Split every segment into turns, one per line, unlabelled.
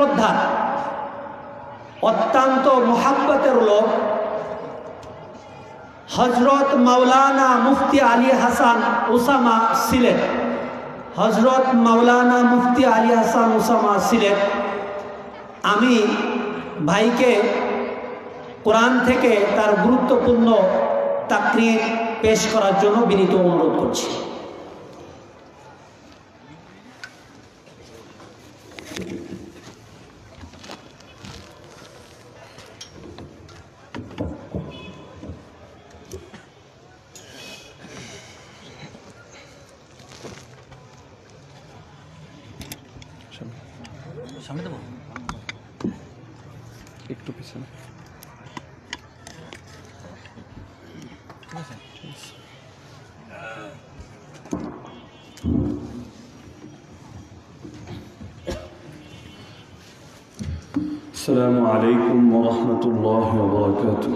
শ্রদ্ধা, অত্যন্ত মোহাব্বতের লোক হজরত মাওলানা মুফতি আলী হাসান ওসামা সিলেট। হজরত মাওলানা মুফতি আলী হাসান ওসামা সিলেট। আমি ভাইকে কোরআন থেকে তার গুরুত্বপূর্ণ তাকরি পেশ করার জন্য বিনীত অনুরোধ করছি।
الله وبركاته.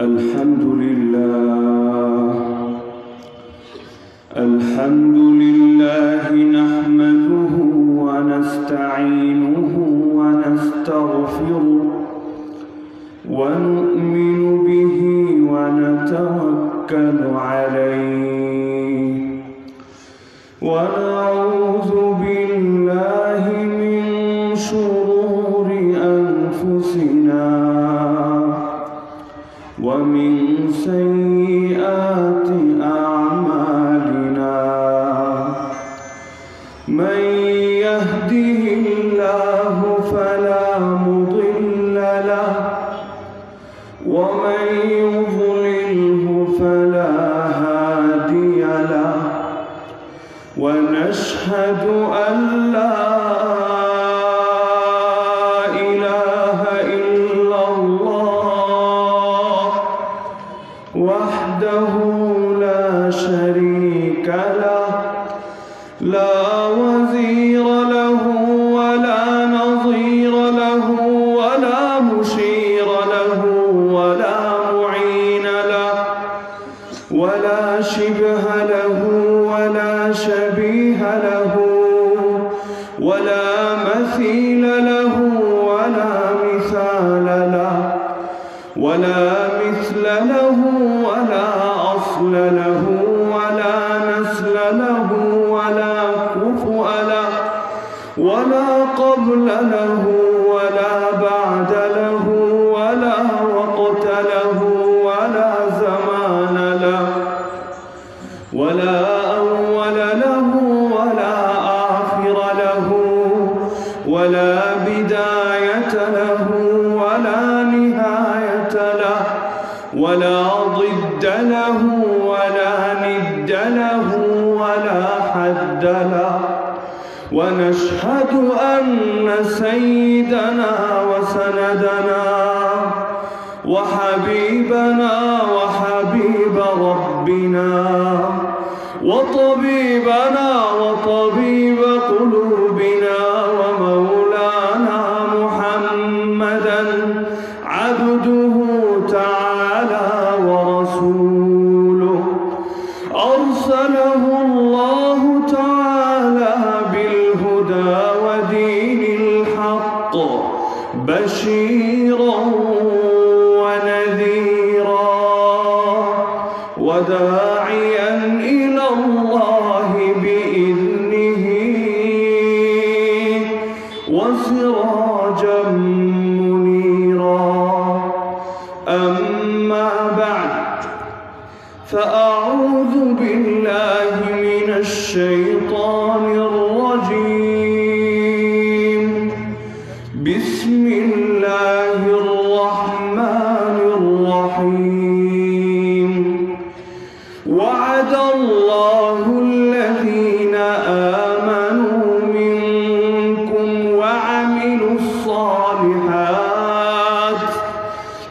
الحمد لله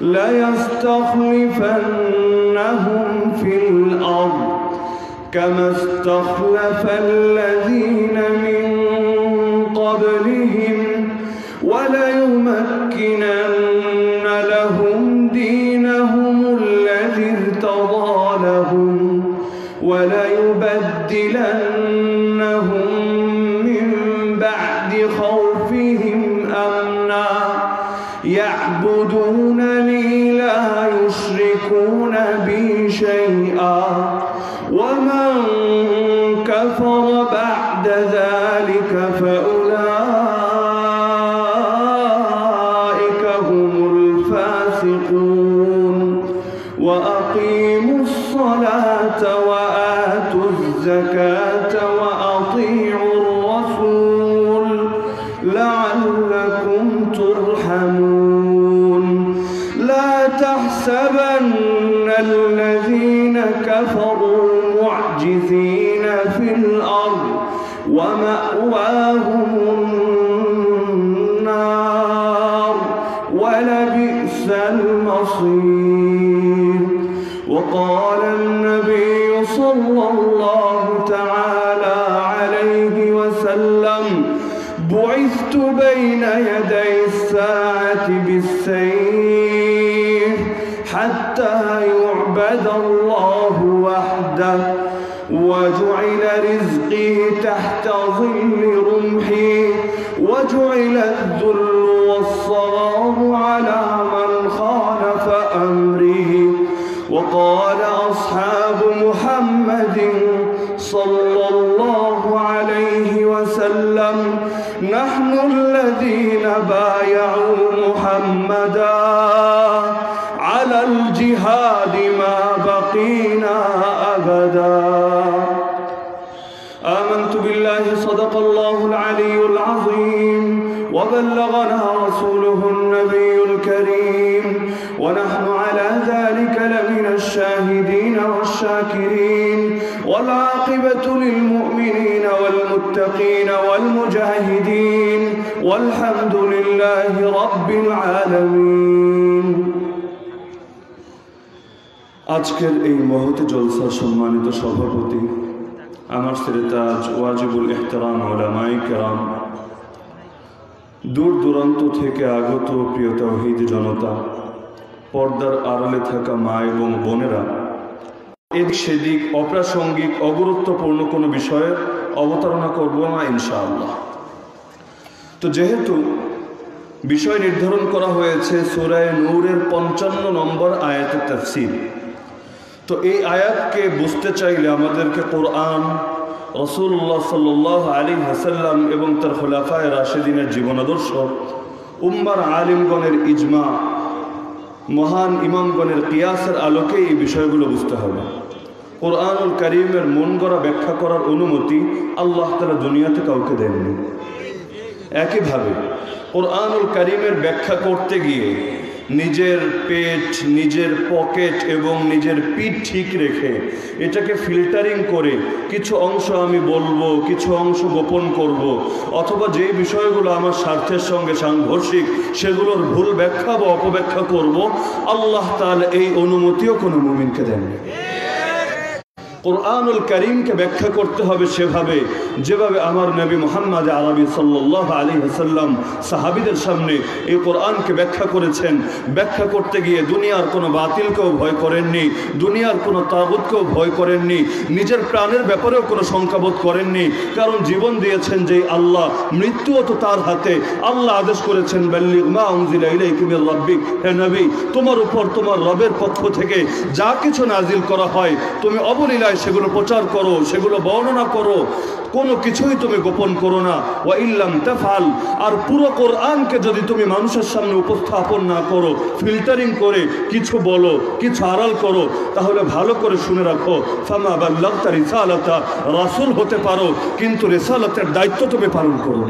ليستخلفنهم في الأرض كما استخلف الذين من قبلهم وليمكنن وبلغنا رسوله النبي الكريم ونحن على ذلك لمن الشاهدين والشاكرين والعاقبة للمؤمنين والمتقين والمجاهدين والحمد لله رب العالمين আজকের এই মহৎ জলসার সম্মানিত সভাপতি আমার সিরেতাজ ওয়াজিবুল এহতারাম ওলামাই কেরাম দূর দূরান্ত থেকে আগত প্রিয় তৌহিদ জনতা, পর্দার আড়ালে থাকা মা এবং বোনেরা, এদিক সেদিক অপ্রাসঙ্গিক, অগুরুত্বপূর্ণ কোনো বিষয়ে অবতারণা করব না, ইনশাআল্লাহ। তো যেহেতু বিষয় নির্ধারণ করা হয়েছে সুরায় নূরের পঞ্চান্ন নম্বর আয়াতের তাফসির, তো এই আয়াতকে বুঝতে চাইলে আমাদেরকে কোরআন রসুল্লাহ সাল্লাহ আলী হাসাল্লাম এবং তার খোলাফায় রাশেদিনের জীবনাদর্শ উম্মার আলিমগণের ইজমা, মহান ইমামগণের কিয়াসের আলোকে এই বিষয়গুলো বুঝতে হবে। কোরআনুল করিমের মন গড়া ব্যাখ্যা করার অনুমতি আল্লাহ তালা দুনিয়াতে কাউকে দেননি। একইভাবে কোরআনুল করিমের ব্যাখ্যা করতে গিয়ে নিজের পেট, নিজের পকেট এবং নিজের পিঠ ঠিক রেখে এটাকে ফিল্টারিং করে কিছু অংশ আমি বলব, কিছু অংশ গোপন করব। অথবা যে বিষয়গুলো আমার স্বার্থের সঙ্গে সাংঘর্ষিক সেগুলোর ভুল ব্যাখ্যা বা অপব্যাখ্যা করব, আল্লাহ তাল এই অনুমতিও কোনো মুমিনকে দেননি কোরআনুল করিমকে ব্যাখ্যা করতে হবে সেভাবে, যেভাবে আমার নবী মোহাম্মদ আরবি সাল্লাহ আলী হাসাল্লাম সাহাবিদের সামনে এই কোরআনকে ব্যাখ্যা করেছেন। ব্যাখ্যা করতে গিয়ে দুনিয়ার কোনো বাতিলকেও ভয় করেননি, দুনিয়ার কোনো তাগুতকেও ভয় করেননি, নিজের প্রাণের ব্যাপারেও কোনো শঙ্কাবোধ করেননি। কারণ জীবন দিয়েছেন যে আল্লাহ, মৃত্যুও তো তার হাতে। আল্লাহ আদেশ করেছেন, বাল্লিগ মা ইলাইকুম মির হে নবী, তোমার উপর তোমার রবের পক্ষ থেকে যা কিছু নাজিল করা হয়, তুমি অবলীলায় সেগুলো প্রচার করো, সেগুলো বর্ণনা করো, কোনো কিছুই তুমি গোপন করো না। ওয়া ইল্লাম তেফাল আর পুরো কোরআনকে যদি তুমি মানুষের সামনে উপস্থাপন না করো, ফিল্টারিং করে কিছু বলো, কিছু আড়াল করো, তাহলে ভালো করে শুনে রাখো, ফামা বাল্লাগতা রিসালাতা, রাসূল হতে পারো, কিন্তু রিসালাতের দায়িত্ব তুমি পালন করো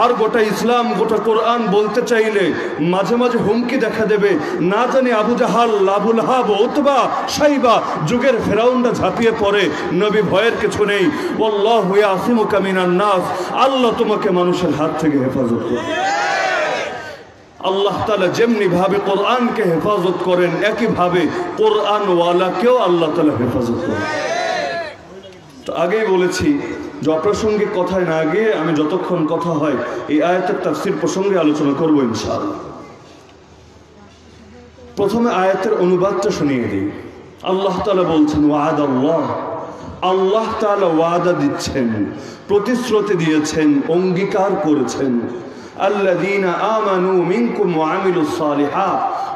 আর গোটা ইসলাম, গোটা কোরআন বলতে চাইলে মাঝে মাঝে হুমকি দেখা দেবে। না জানি আবু জাহাল আবুল হাব ওতবা সাইবা যুগের ফেরাউন্ডা ঝাঁপিয়ে পড়ে। নবী ভয়ের কিছু নেই। ওল্লাহ হয়ে আসিমু কামিনার নাস। আল্লাহ তোমাকে মানুষের হাত থেকে হেফাজত করবে। আল্লাহ তালা যেমনি ভাবে কোরআনকে হেফাজত করেন, একইভাবে কোরআনওয়ালাকেও আল্লাহ তালা হেফাজত করেন। তো আগেই বলেছি যে অপ্রাসঙ্গিক কথায় না গিয়ে আমি যতক্ষণ কথা হয় এই আয়াতের তাফসির প্রসঙ্গে আলোচনা করব ইনশাআল্লাহ। প্রথমে আয়াতের অনুবাদটা শুনিয়ে দিই। আল্লাহ তালা বলছেন ওয়াদ আল্লাহ আল্লাহ তালা ওয়াদা দিচ্ছেন, প্রতিশ্রুতি দিয়েছেন, অঙ্গীকার করেছেন।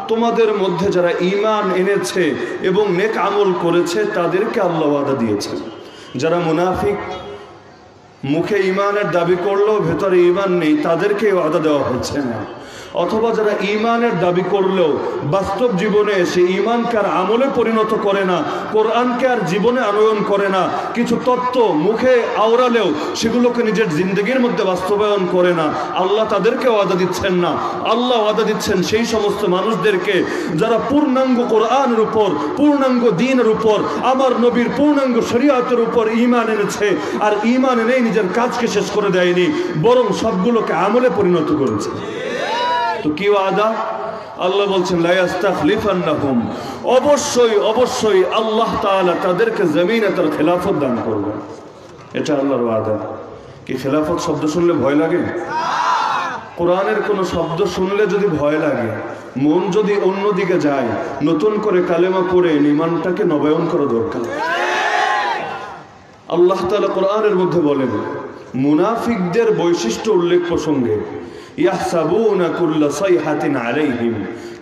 তোমাদের মধ্যে যারা ঈমান এনেছে এবং নেক আমল করেছে, তাদেরকে আল্লাহ ওয়াদা দিয়েছেন। যারা মুনাফিক মুখে ইমানের দাবি করলেও ভেতরে ইমান নেই তাদেরকে ওয়াদা দেওয়া হচ্ছে না। অথবা যারা ইমানের দাবি করলেও বাস্তব জীবনে সে ইমানকে আর আমলে পরিণত করে না, কোরআনকে আর জীবনে আনয়ন করে না, কিছু তত্ত্ব মুখে আওড়ালেও সেগুলোকে নিজের জিন্দগির মধ্যে বাস্তবায়ন করে না। আল্লাহ তাদেরকে ওয়াদা দিচ্ছেন না। আল্লাহ ওয়াদা দিচ্ছেন সেই সমস্ত মানুষদেরকে যারা পূর্ণাঙ্গ কোরআনের উপর, পূর্ণাঙ্গ দিনের উপর, আমার নবীর পূর্ণাঙ্গ শরীয়তের উপর ইমান এনেছে আর ইমান এনেই নিজের কাজকে শেষ করে দেয়নি, বরং সবগুলোকে আমলে পরিণত করেছে। তো কি ওয়াদা? আল্লাহ বলছেন লাইয়াস্তাখলিফান্নাহুম অবশ্যই অবশ্যই আল্লাহ তাআলা তাদেরকে জমিনে তার খেলাফত দান করবেন এটা আল্লাহর ওয়াদা। কি খেলাফত শব্দ শুনলে ভয় লাগে? কোরআনের কোনো শব্দ শুনলে যদি ভয় লাগে, মন যদি অন্যদিকে যায়, নতুন করে কালেমা পড়ে নিমানটাকে নবায়ন করা দরকার। আল্লাহ তাআলা কোরআনের মধ্যে বলেন, মুনাফিকদের বৈশিষ্ট্য উল্লেখ প্রসঙ্গে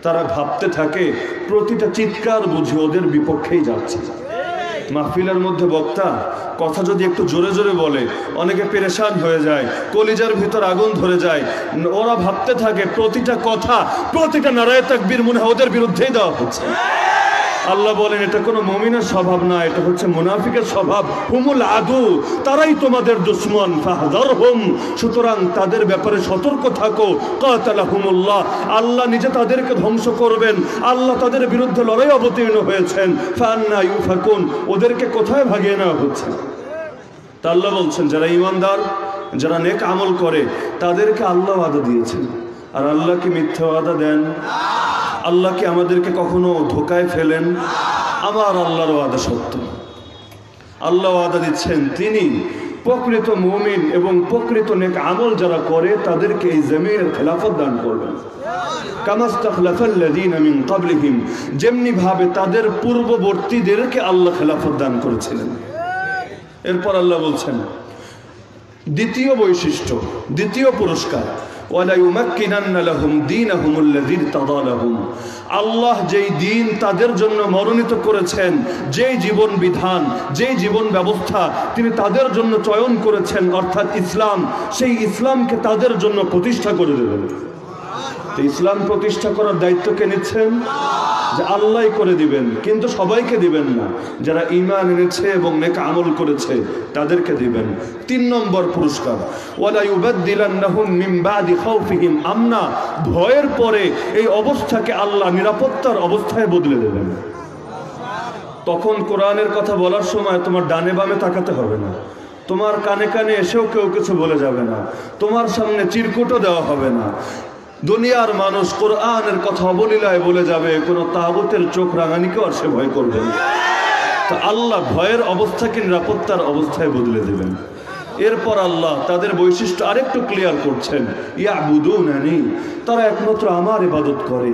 তারা ভাবতে থাকে, প্রতিটা চিৎকার বুঝে ওদের বিপক্ষেই যাচ্ছে। মাহফিলের মধ্যে বক্তা কথা যদি একটু জোরে জোরে বলে, অনেকে পেরেশান হয়ে যায়, কলিজার ভিতর আগুন ধরে যায়। ওরা ভাবতে থাকে, প্রতিটা কথা, প্রতিটা নারায় তাকবীর মনে ওদের বিরুদ্ধেই দেওয়া হচ্ছে। আল্লাহ বলেন, এটা কোনো মমিনের স্বভাব না, এটা হচ্ছে মুনাফিকের স্বভাব। হুমুল আদু, তারাই তোমাদের দুশ্মন ফাহদার হুম সুতরাং তাদের ব্যাপারে সতর্ক থাকো কাতালা হুমুল্লাহ আল্লাহ নিজে তাদেরকে ধ্বংস করবেন, আল্লাহ তাদের বিরুদ্ধে লড়াই অবতীর্ণ হয়েছেন। ফান্না ইউ ফাকুন ওদেরকে কোথায় ভাগিয়ে নেওয়া হচ্ছে? তা আল্লাহ বলছেন, যারা ইমানদার, যারা নেক আমল করে, তাদেরকে আল্লাহ ওয়াদা দিয়েছেন। আর আল্লাহ কি মিথ্যা ওয়াদা দেন? আল্লাহ কি আমাদেরকে কখনো ধোকায় ফেলেন? আমার আল্লাহর ওয়াদা সত্য। আল্লাহ ওয়াদা দিচ্ছেন, তিনি প্রকৃত মুমিন এবং প্রকৃত নেক আমল যারা করে, তাদেরকে এই জমিনের খেলাফত দান করবেন। মিন যেমনি ভাবে তাদের পূর্ববর্তীদেরকে আল্লাহ খেলাফত দান করেছিলেন। এরপর আল্লাহ বলছেন, দ্বিতীয় বৈশিষ্ট্য, দ্বিতীয় পুরস্কার আল্লাহ যেই দিন তাদের জন্য মনোনীত করেছেন, যেই জীবন বিধান, যেই জীবন ব্যবস্থা তিনি তাদের জন্য চয়ন করেছেন, অর্থাৎ ইসলাম, সেই ইসলামকে তাদের জন্য প্রতিষ্ঠা করে দেবেন। তো ইসলাম প্রতিষ্ঠা করার দায়িত্ব কে নিচ্ছেন? যে আল্লাহ করে দিবেন, কিন্তু সবাইকে দিবেন না। যারা ইমান এনেছে এবং নেক আমল করেছে, তাদেরকে দিবেন। তিন নম্বর পুরস্কার। মিন আমনা। ভয়ের পরে এই অবস্থাকে আল্লাহ নিরাপত্তার অবস্থায় বদলে দেবেন। তখন কোরআনের কথা বলার সময় তোমার ডানে বামে তাকাতে হবে না। তোমার কানে কানে এসেও কেউ কিছু বলে যাবে না। তোমার সামনে চিরকুটও দেওয়া হবে না। দুনিয়ার মানুষ কোরআনের কথা অবলীলায় বলে যাবে, কোনো তাবতের চোখ রাঙানিকেও আর সে ভয় করবে তো আল্লাহ ভয়ের অবস্থাকে নিরাপত্তার অবস্থায় বদলে দেবেন। এরপর আল্লাহ তাদের বৈশিষ্ট্য আরেকটু ক্লিয়ার করছেন। ইয়া বুদুনানি তারা একমাত্র আমার ইবাদত করে।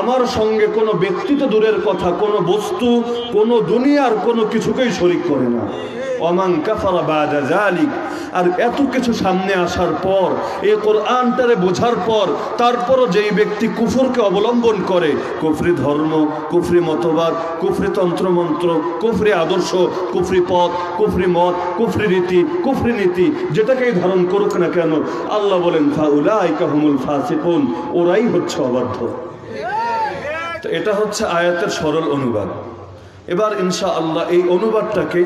আমার সঙ্গে কোনো ব্যক্তি তো দূরের কথা, কোনো বস্তু, কোনো দুনিয়ার কোনো কিছুকেই শরিক করে না। ওমান কাফারা বাদা জালিক আর এত কিছু সামনে আসার পর, এই কোরআনটারে বোঝার পর, তারপরও যেই ব্যক্তি কুফরকে অবলম্বন করে, কুফরি ধর্ম, কুফরি মতবাদ, কুফরি তন্ত্রমন্ত্র, কুফরি আদর্শ, কুফরি পথ, কুফরি মত, কুফরি রীতি, কুফরি নীতি, যেটাকেই ধারণ করুক না কেন, আল্লাহ বলেন ফাউলাই কাহমুল ফাসিকুন ওরাই হচ্ছে অবাধ্য। এটা হচ্ছে আয়াতের সরল অনুবাদ। এবার ইনশা আল্লাহ এই অনুবাদটাকে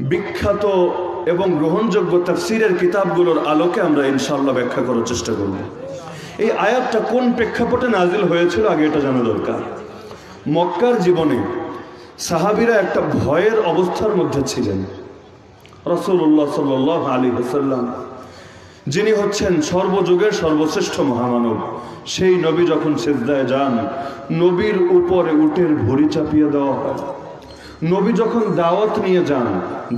বিখ্যাত এবং গ্রহণযোগ্য তাফসিরের কিতাবগুলোর আলোকে আমরা ইনশাল্লাহ ব্যাখ্যা করার চেষ্টা করব। এই আয়াতটা কোন প্রেক্ষাপটে নাজিল হয়েছিল আগে এটা জানা দরকার। মক্কার জীবনে সাহাবিরা একটা ভয়ের অবস্থার মধ্যে ছিলেন। রসুল্লাহ সাল আলী হাসাল্লাম যিনি হচ্ছেন সর্বযুগের সর্বশ্রেষ্ঠ মহামানব, সেই নবী যখন সেজদায় যান, নবীর উপরে উটের ভরি চাপিয়ে দেওয়া হয়। নবী যখন দাওয়াত নিয়ে যান,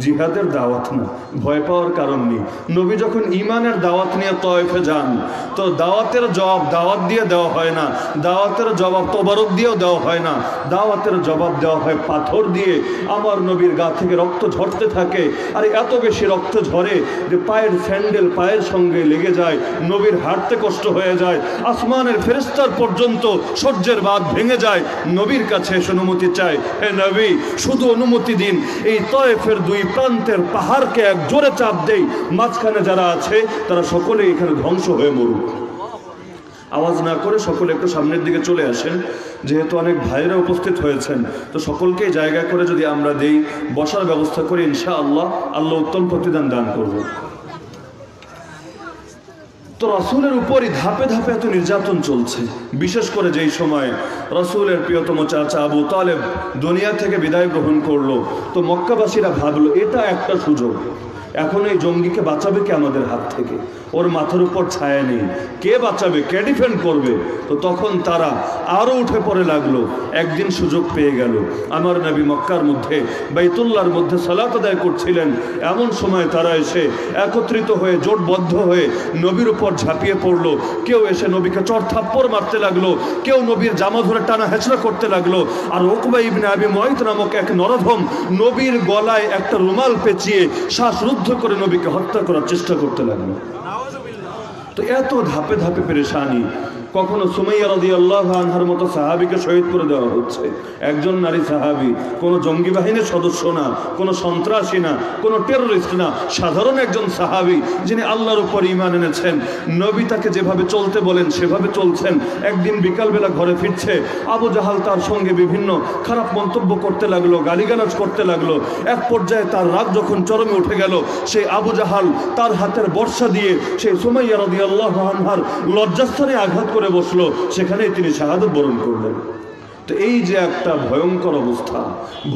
জিহাদের দাওয়াত না, ভয় পাওয়ার কারণ নেই। নবী যখন ইমানের দাওয়াত নিয়ে তয়েফে যান, তো দাওয়াতের জবাব দাওয়াত দিয়ে দেওয়া হয় না, দাওয়াতের জবাব তোবারক দিয়েও দেওয়া হয় না। দাওয়াতের জবাব দেওয়া হয় পাথর দিয়ে। আমার নবীর গা থেকে রক্ত ঝরতে থাকে। আর এত বেশি রক্ত ঝরে যে পায়ের স্যান্ডেল পায়ের সঙ্গে লেগে যায়, নবীর হাঁটতে কষ্ট হয়ে যায়। আসমানের ফেরেস্তার পর্যন্ত সূর্যের বাদ ভেঙে যায়। নবীর কাছে এসে অনুমতি চায়, হে নবী শুধু অনুমতি দিন। এই তয়েফের দুই প্রান্তের পাহাড়কে এক জোরে চাপ দেই। মাঝখানে যারা আছে, তারা সকলে এখানে ধ্বংস হয়ে মরুক। আওয়াজ না করে সকলে একটু সামনের দিকে চলে আসেন। যেহেতু অনেক ভাইরা উপস্থিত হয়েছেন, তো সকলকে জায়গা করে যদি আমরা দেই, বসার ব্যবস্থা করি ইনশা আল্লাহ আল্লাহ উত্তম প্রতিদান দান করব। তো রসুলের উপরই ধাপে ধাপে এত নির্যাতন চলছে। বিশেষ করে যেই সময় রসুলের প্রিয়তম চাচা আবু তালেব দুনিয়া থেকে বিদায় গ্রহণ করল, তো মক্কাবাসীরা ভাবলো, এটা একটা সুযোগ। এখন এই জঙ্গিকে বাঁচাবে কে আমাদের হাত থেকে? ওর মাথার উপর ছায়া নেই। কে বাঁচাবে? কে ডিফেন্ড করবে? তো তখন তারা আরও উঠে পড়ে লাগল। একদিন সুযোগ পেয়ে গেল। আমার নবী মক্কার মধ্যে বাইতুল্লার মধ্যে সালাত আদায় করছিলেন। এমন সময় তারা এসে একত্রিত হয়ে, জোটবদ্ধ হয়ে নবীর উপর ঝাঁপিয়ে পড়ল। কেউ এসে নবীকে চর থাপ্পড় মারতে লাগল। কেউ নবীর জামা ধরে টানা হেঁচড়া করতে লাগল। আর ওকবা ইবনে আবি ময়ত নামক এক নরধম নবীর গলায় একটা রুমাল পেঁচিয়ে শ্বাসরুদ্ধ করে নবীকে হত্যা করার চেষ্টা করতে লাগল। তো এত ধাপে ধাপে পেরেশানি কখনো সুমাইয়া রাদি আল্লাহ আনহার মতো সাহাবিকে শহীদ করে দেওয়া হচ্ছে। একজন নারী সাহাবি, কোনো জঙ্গি বাহিনীর সদস্য না, কোনো সন্ত্রাসী না, কোনো টেররিস্ট না, সাধারণ একজন সাহাবি যিনি আল্লাহর উপর ইমান এনেছেন। নবী তাকে যেভাবে চলতে বলেন, সেভাবে চলছেন। একদিন বিকালবেলা ঘরে ফিরছে, আবু জাহাল তার সঙ্গে বিভিন্ন খারাপ মন্তব্য করতে লাগল, গালিগালাজ করতে লাগল। এক পর্যায়ে তার রাগ যখন চরমে উঠে গেল, সেই আবু জাহাল তার হাতের বর্ষা দিয়ে সেই সুমাইয়া রদি আল্লাহ আনহার লজ্জাস্থানে আঘাত করে বসল সেখানেই তিনি শাহাদত বরণ করলেন। তো এই যে একটা ভয়ঙ্কর অবস্থা,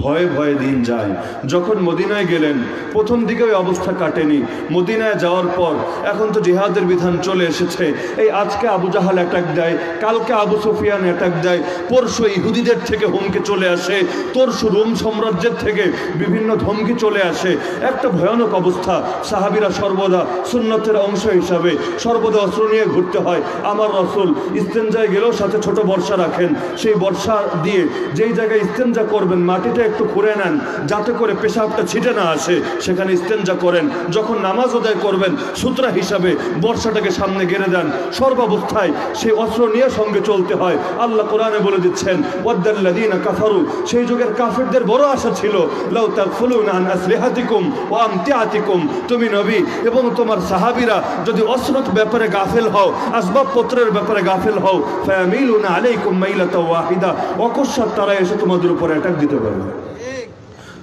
ভয়ে ভয়ে দিন যায়। যখন মদিনায় গেলেন, প্রথম দিকে ওই অবস্থা কাটেনি। মদিনায় যাওয়ার পর এখন তো জিহাদের বিধান চলে এসেছে। এই আজকে আবু জাহাল অ্যাটাক দেয়, কালকে আবু সুফিয়ান অ্যাটাক দেয়। পরশু ইহুদিদের থেকে হুমকি চলে আসে তরশু রোম সাম্রাজ্যের থেকে বিভিন্ন ধমকি চলে আসে। একটা ভয়ানক অবস্থা। সাহাবিরা সর্বদা সুন্নতের অংশ হিসাবে, সর্বদা অস্ত্র নিয়ে ঘুরতে হয়। আমার রসুল ইস্তেঞ্জায় গেলেও সাথে ছোট বর্ষা রাখেন। সেই বর্ষা দিয়ে যেই জায়গায় ইস্তেঞ্জা করবেন, মাটিটা একটু খুঁড়ে নেন, যাতে করে পেশাবটা ছিটে না আসে, সেখানে ইস্তেঞ্জা করেন। যখন নামাজ আদায় করবেন, সূত্রা হিসাবে বর্ষাটাকে সামনে গেড়ে দেন। সর্বাবস্থায় সেই অস্ত্র নিয়ে সঙ্গে চলতে হয়। আল্লাহ কোরআনে বলে দিচ্ছেন, ওয়াদ্দাল্লাযীনা কাফারু সেই যুগের কাফেরদের বড় আশা ছিল, লাউ তাগফুলুনা আন আসলিহাতিকুম ওয়া আমতিআতিকুম তুমি নবী এবং তোমার সাহাবীরা যদি অস্ত্রত ব্যাপারে গাফেল হও, আসবাবপত্রের ব্যাপারে গাফেল হও, ফায়ামিলুনা আলাইকুম মাইলাতা ওয়াহিদা অকস্মাৎ তারা এসে তোমাদের উপর অ্যাটাক দিতে পারবে।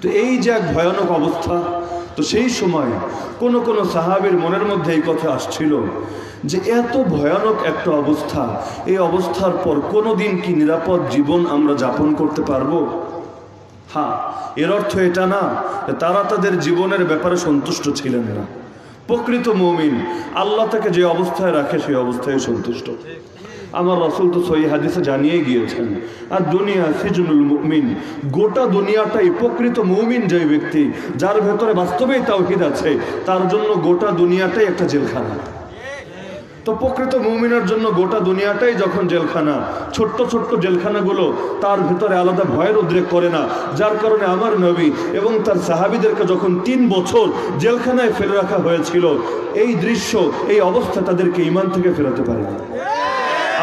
তো এই যে এক ভয়ানক অবস্থা, তো সেই সময় কোন কোন সাহাবের মনের মধ্যে এই কথা আসছিল যে এত ভয়ানক একটা অবস্থা, এই অবস্থার পর কোনো দিন কি নিরাপদ জীবন আমরা যাপন করতে পারব? হ্যাঁ এর অর্থ এটা না তারা তাদের জীবনের ব্যাপারে সন্তুষ্ট ছিলেন না। প্রকৃত মমিন, আল্লাহ তাকে যে অবস্থায় রাখে সেই অবস্থায় সন্তুষ্ট। আমার রসুল তো সই হাদিসে জানিয়ে গিয়েছেন, আর দুনিয়া সিজনুল মুমিন, গোটা দুনিয়াটাই প্রকৃত মুমিন যে ব্যক্তি, যার ভেতরে বাস্তবেই তাওহিদ আছে, তার জন্য গোটা দুনিয়াটাই একটা জেলখানা। তো প্রকৃত মুমিনের জন্য গোটা দুনিয়াটাই যখন জেলখানা, ছোট্ট ছোট্ট জেলখানাগুলো তার ভিতরে আলাদা ভয়ের উদ্রেক করে না, যার কারণে আমার নবী এবং তার সাহাবিদেরকে যখন তিন বছর জেলখানায় ফেলে রাখা হয়েছিল, এই দৃশ্য, এই অবস্থা তাদেরকে ইমান থেকে ফেরাতে পারে না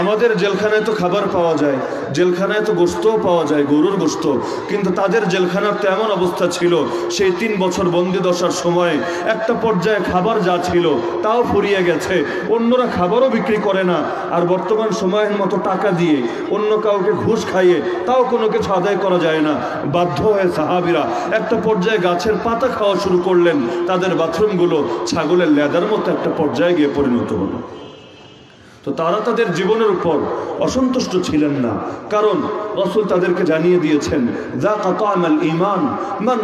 আমাদের জেলখানায় তো খাবার পাওয়া যায়, জেলখানায় তো গোস্তও পাওয়া যায়, গরুর গোস্ত কিন্তু তাদের জেলখানার তো এমন অবস্থা ছিল, সেই তিন বছর বন্দি দশার সময় একটা পর্যায়ে খাবার যা ছিল তাও ফুরিয়ে গেছে, অন্যরা খাবারও বিক্রি করে না, আর বর্তমান সময়ের মতো টাকা দিয়ে অন্য কাউকে ঘুষ খাইয়ে তাও কোনো কিছু আদায় করা যায় না। বাধ্য হয়ে সাহাবিরা একটা পর্যায়ে গাছের পাতা খাওয়া শুরু করলেন, তাদের বাথরুমগুলো ছাগলের লেদার মতো একটা পর্যায়ে গিয়ে পরিণত হলো। তো তারা তাদের জীবনের উপর অসন্তুষ্ট ছিলেন না। কারণ রসুল তাদেরকে জানিয়ে দিয়েছেন, যা ইমান মান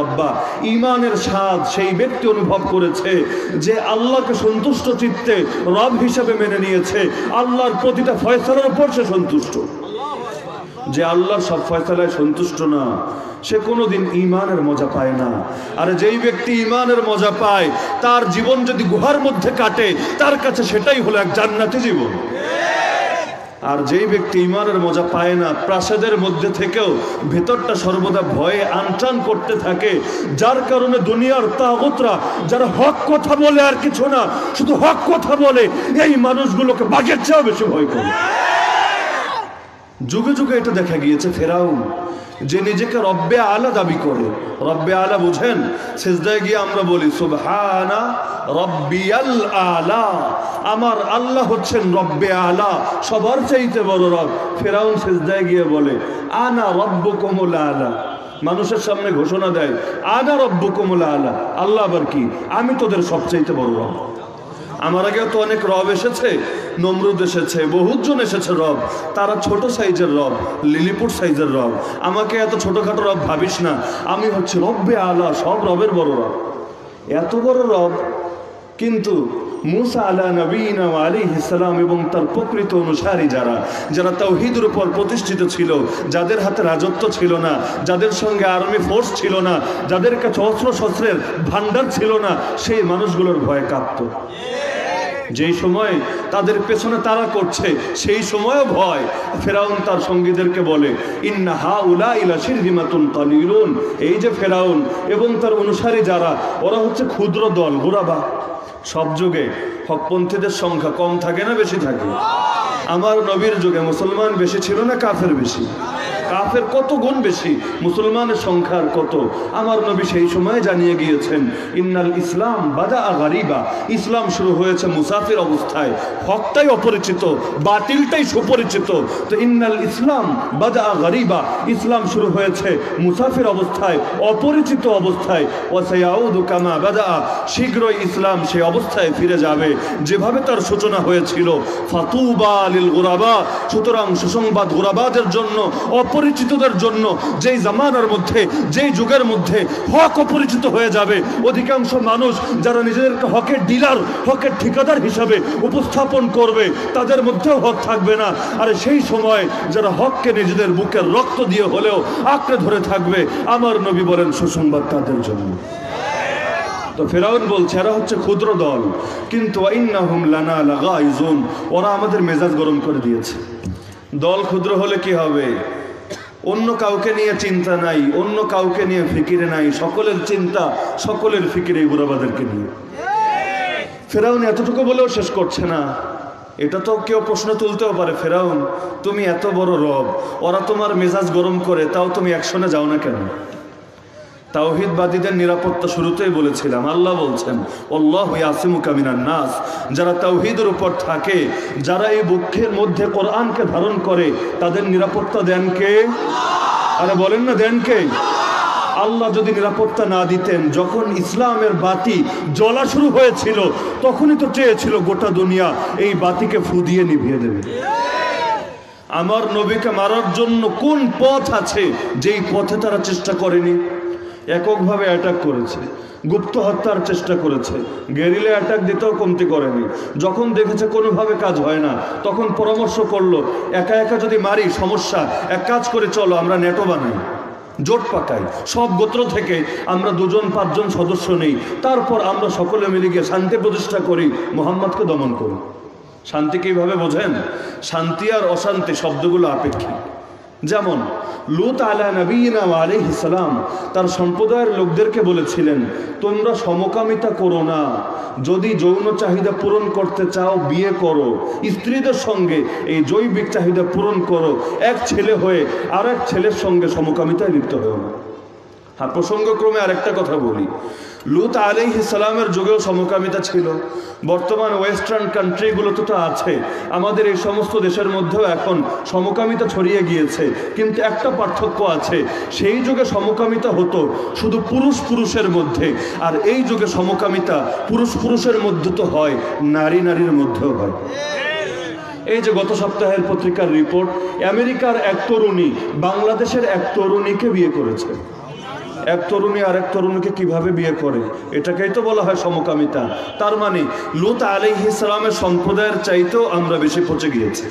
রব্বা। ইমানের স্বাদ সেই ব্যক্তি অনুভব করেছে যে আল্লাহকে সন্তুষ্ট চিত্তে রব হিসাবে মেনে নিয়েছে। আল্লাহর প্রতিটা ফয়সালার উপর সে সন্তুষ্ট। যে আল্লাহর সব ফয়সালায় সন্তুষ্ট না সে কোনোদিন ইমানের মজা পায় না। আর যেই ব্যক্তি ইমানের মজা পায়, তার জীবন যদি গুহার মধ্যে কাটে, তার কাছে সেটাই হলো এক জান্নাতি জীবন। আর যেই ব্যক্তি ইমানের মজা পায় না, প্রাসাদের মধ্যে থেকেও ভেতরটা সর্বদা ভয়ে আনটান করতে থাকে। যার কারণে দুনিয়ার তাগতরা, যারা হক কথা বলে আর কিছু না, শুধু হক কথা বলে, এই মানুষগুলোকে বাঘের চেয়েও বেশি ভয় করে। যুগে যুগে এটা দেখা গিয়েছে ফেরাউন। যে নিজেকে রব্বে আলা দাবি করে রব্বে আলা বুঝেন? সেজদায় গিয়ে আমরা বলি, সুবহানা রব্বিয়াল আলা। আমার আল্লাহ হচ্ছেন রব্বে আলা, সবার চাইতে বড় রব। ফেরাউন সেজদায় গিয়ে বলে, আনা রব্ব কমল আলা। মানুষের সামনে ঘোষণা দেয়, আনা রব্ব কমল আলা। আল্লাহ আবার কি? আমি তোদের সবচাইতে বড় রব। আমার আগেও তো অনেক রব এসেছে, নমরুদ এসেছে বহুজন এসেছে রব। তারা ছোট সাইজের রব লিলিপুর সাইজের রব। আমাকে এত ছোটখাটো রব ভাবিস না, আমি হচ্ছে রব্বে আলা, সব রবের বড় রব। এত বড় রব, কিন্তু মুসা আলা নবীন আলী ইসলাম এবং তার প্রকৃত অনুসারী যারা যারা তাওহিদের উপর প্রতিষ্ঠিত ছিল, যাদের হাতে রাজত্ব ছিল না, যাদের সঙ্গে আর্মি ফোর্স ছিল না, যাদের কাছে অস্ত্র শস্ত্রের ভাণ্ডার ছিল না, সেই মানুষগুলোর ভয়ে কাঁপত। যেই সময় তাদের পেছনে তারা করছে, সেই সময়ও ভয়। ফেরাউন তার সঙ্গীদেরকে বলে, ইন্না হা উলা ইলা শিরদিমাতুন তালিলুন এই যে ফেরাউন এবং তার অনুসারী যারা, ওরা হচ্ছে ক্ষুদ্র দল গোরাবা সব যুগে হকপন্থীদের সংখ্যা কম থাকে না, বেশি থাকে? আমার নবীর যুগে মুসলমান বেশি ছিল না, কাফের বেশি? কাফের কত গুণ বেশি? মুসলমানের সংখ্যার কত? আমার নবী সেই সময় জানিয়ে গিয়েছেন, ইন্নাল ইসলাম বাদা গারিবা। ইসলাম শুরু হয়েছে মুসাফির অবস্থায়। হকটাই অপরিচিত, বাতিলটাই সুপরিচিত। তো ইন্নাল ইসলাম বাদা গারিবা। ইসলাম শুরু হয়েছে মুসাফির অবস্থায়, অপরিচিত অবস্থায়। ওয়াসায়াউদু কামা বাদা শীঘ্রই ইসলাম সেই অবস্থায় ফিরে যাবে। যেভাবে তার সূচনা হয়েছিল, ফাতুবা লিল গুরাবা। সুতরাং সুসংবাদ গুরাবাদের জন্য অপরিচিতদের জন্য যেই জামানার মধ্যে, যেই যুগের মধ্যে হক অপরিচিত হয়ে যাবে। অধিকাংশ মানুষ যারা নিজেদেরকে হকের ডিলার, হকের ঠিকাদার হিসাবে উপস্থাপন করবে, তাদের মধ্যেও হক থাকবে না। আর সেই সময় যারা হককে নিজেদের বুকের রক্ত দিয়ে হলেও আঁকড়ে ধরে থাকবে, আমার নবী বলেন, সুসংবাদ তাদের জন্য। তো ফেরাউন বলছে, এরা হচ্ছে ক্ষুদ্র দল, কিন্তু ওরা আমাদের মেজাজ গরম করে দিয়েছে। দল ক্ষুদ্র হলে কি হবে? অন্য কাউকে নিয়ে চিন্তা নাই, অন্য কাউকে নিয়ে ফিকিরে নাই, সকলের চিন্তা, সকলের ফিকিরে বুড়াবাদেরকে নিয়ে। ফেরাউন এতটুকু বলেও শেষ করছে না। এটা তো কেউ প্রশ্ন তুলতেও পারে, ফেরাউন, তুমি এত বড় রব, ওরা তোমার মেজাজ গরম করে, তাও তুমি একশনে যাও না কেন? তাওহিদবাদীদের নিরাপত্তা শুরুতেই বলেছিলাম। আল্লাহ বলছেন অল্লাহ ইয়াসিমু কামিনান নাস। যারা তাওহিদের উপর থাকে, যারা এই বুক্ষের মধ্যে কোরআনকে ধারণ করে, তাদের নিরাপত্তা দেন কে? আরে বলেন না, দেন কে? আল্লাহ যদি নিরাপত্তা না দিতেন, যখন ইসলামের বাতি জ্বলা শুরু হয়েছিল, তখনই তো চেয়েছিল গোটা দুনিয়া এই বাতিকে ফু দিয়ে নিভিয়ে দেবে। আমার নবীকে মারার জন্য কোন পথ আছে, যেই পথে তারা চেষ্টা করেনি? এককভাবে অ্যাটাক করেছে। গুপ্ত হত্যার চেষ্টা করেছে। গেরিলে অ্যাটাক দিতেও কমতি করেনি। যখন দেখেছে কোনোভাবে কাজ হয় না, তখন পরামর্শ করল, একা একা যদি মারি, সমস্যা। এক কাজ করে চলো, আমরা নেটো বানাই। জোট পাকাই। সব গোত্র থেকে আমরা দুজন, পাঁচজন সদস্য নেই। তারপর আমরা সকলে মিলে গিয়ে শান্তি প্রতিষ্ঠা করি। মোহাম্মদকে দমন করি। শান্তি কীভাবে বোঝেন? শান্তি আর অশান্তি শব্দগুলো আপেক্ষিক। যেমন, লুত আলা নবীনা ইসলাম তার সম্প্রদায়ের লোকদেরকে বলেছিলেন, তোমরা সমকামিতা করো না। যদি যৌন চাহিদা পূরণ করতে চাও, বিয়ে করো। স্ত্রীদের সঙ্গে এই জৈবিক চাহিদা পূরণ করো। এক ছেলে হয়ে আর এক ছেলের সঙ্গে সমকামিতায় লিপ্ত হয়েও না। হ্যাঁ প্রসঙ্গক্রমে আরেকটা কথা বলি। লুত আলাইহ ইসলামের যুগেও সমকামিতা ছিল। বর্তমান ওয়েস্টার্ন কান্ট্রিগুলোতে তো আছে। আমাদের এই সমস্ত দেশের মধ্যেও এখন সমকামিতা ছড়িয়ে গিয়েছে। কিন্তু একটা পার্থক্য আছে, সেই যুগে সমকামিতা হতো শুধু পুরুষ পুরুষের মধ্যে। আর এই যুগে সমকামিতা পুরুষ পুরুষের মধ্যে তো হয় নারী নারীর মধ্যেও হয়। এই যে গত সপ্তাহের পত্রিকার রিপোর্ট, আমেরিকার এক তরুণী বাংলাদেশের এক তরুণীকে বিয়ে করেছে। এক তরুণী আর এক তরুণীকে কীভাবে বিয়ে করে? এটাকেই তো বলা হয় সমকামিতা। তার মানে লুত আলি ইসলামের সম্প্রদায়ের চাইতেও আমরা বেশি পচে গিয়েছি।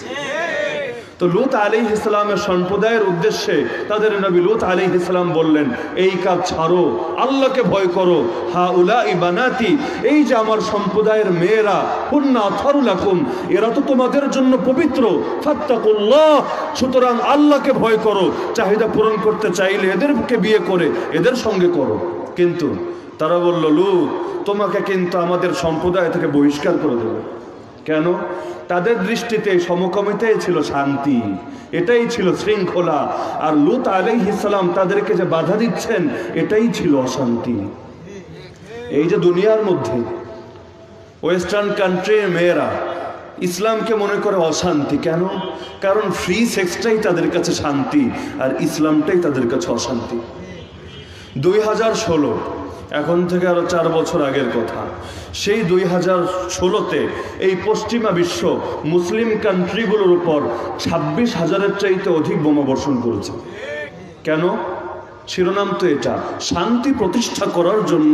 তো লুত আলী ইসলামের সম্প্রদায়ের উদ্দেশ্যে তাদের নবী লুত আলী ইসলাম বললেন, এই কাজ ছাড়ো, আল্লাহকে ভয় করো। হা উলা বানাতি, এই যে আমার সম্প্রদায়ের মেয়েরা, হুন্না থরুলাকুম, এরা তো তোমাদের জন্য পবিত্র, ফাত্তাকুল্লাহ। সুতরাং আল্লাহকে ভয় করো, চাহিদা পূরণ করতে চাইলে এদেরকে বিয়ে করে, এদের সঙ্গে করো। কিন্তু তারা বলল, লুত, তোমাকে কিন্তু আমাদের সম্প্রদায় থেকে বহিষ্কার করে দেবে। কেন? তাদের দৃষ্টিতে সমকামিতাই ছিল শান্তি। এটাই ছিল শৃঙ্খলা। আর লুত আলাই ইসলাম তাদেরকে যে বাধা দিচ্ছেন, এটাই ছিল অশান্তি। এই যে দুনিয়ার মধ্যে ওয়েস্টার্ন কান্ট্রির মেয়েরা ইসলামকে মনে করে অশান্তি, কেন? কারণ ফ্রি সেক্সটাই তাদের কাছে শান্তি আর ইসলামটাই তাদের কাছে অশান্তি। দুই হাজার ষোলো এখন থেকে আরও চার বছর আগের কথা। সেই দুই হাজার ষোলোতে এই পশ্চিমা বিশ্ব মুসলিম কান্ট্রিগুলোর উপর ছাব্বিশ হাজারের চাইতে অধিক বোমা বর্ষণ করেছে। কেন? শিরোনাম তো এটা। শান্তি প্রতিষ্ঠা করার জন্য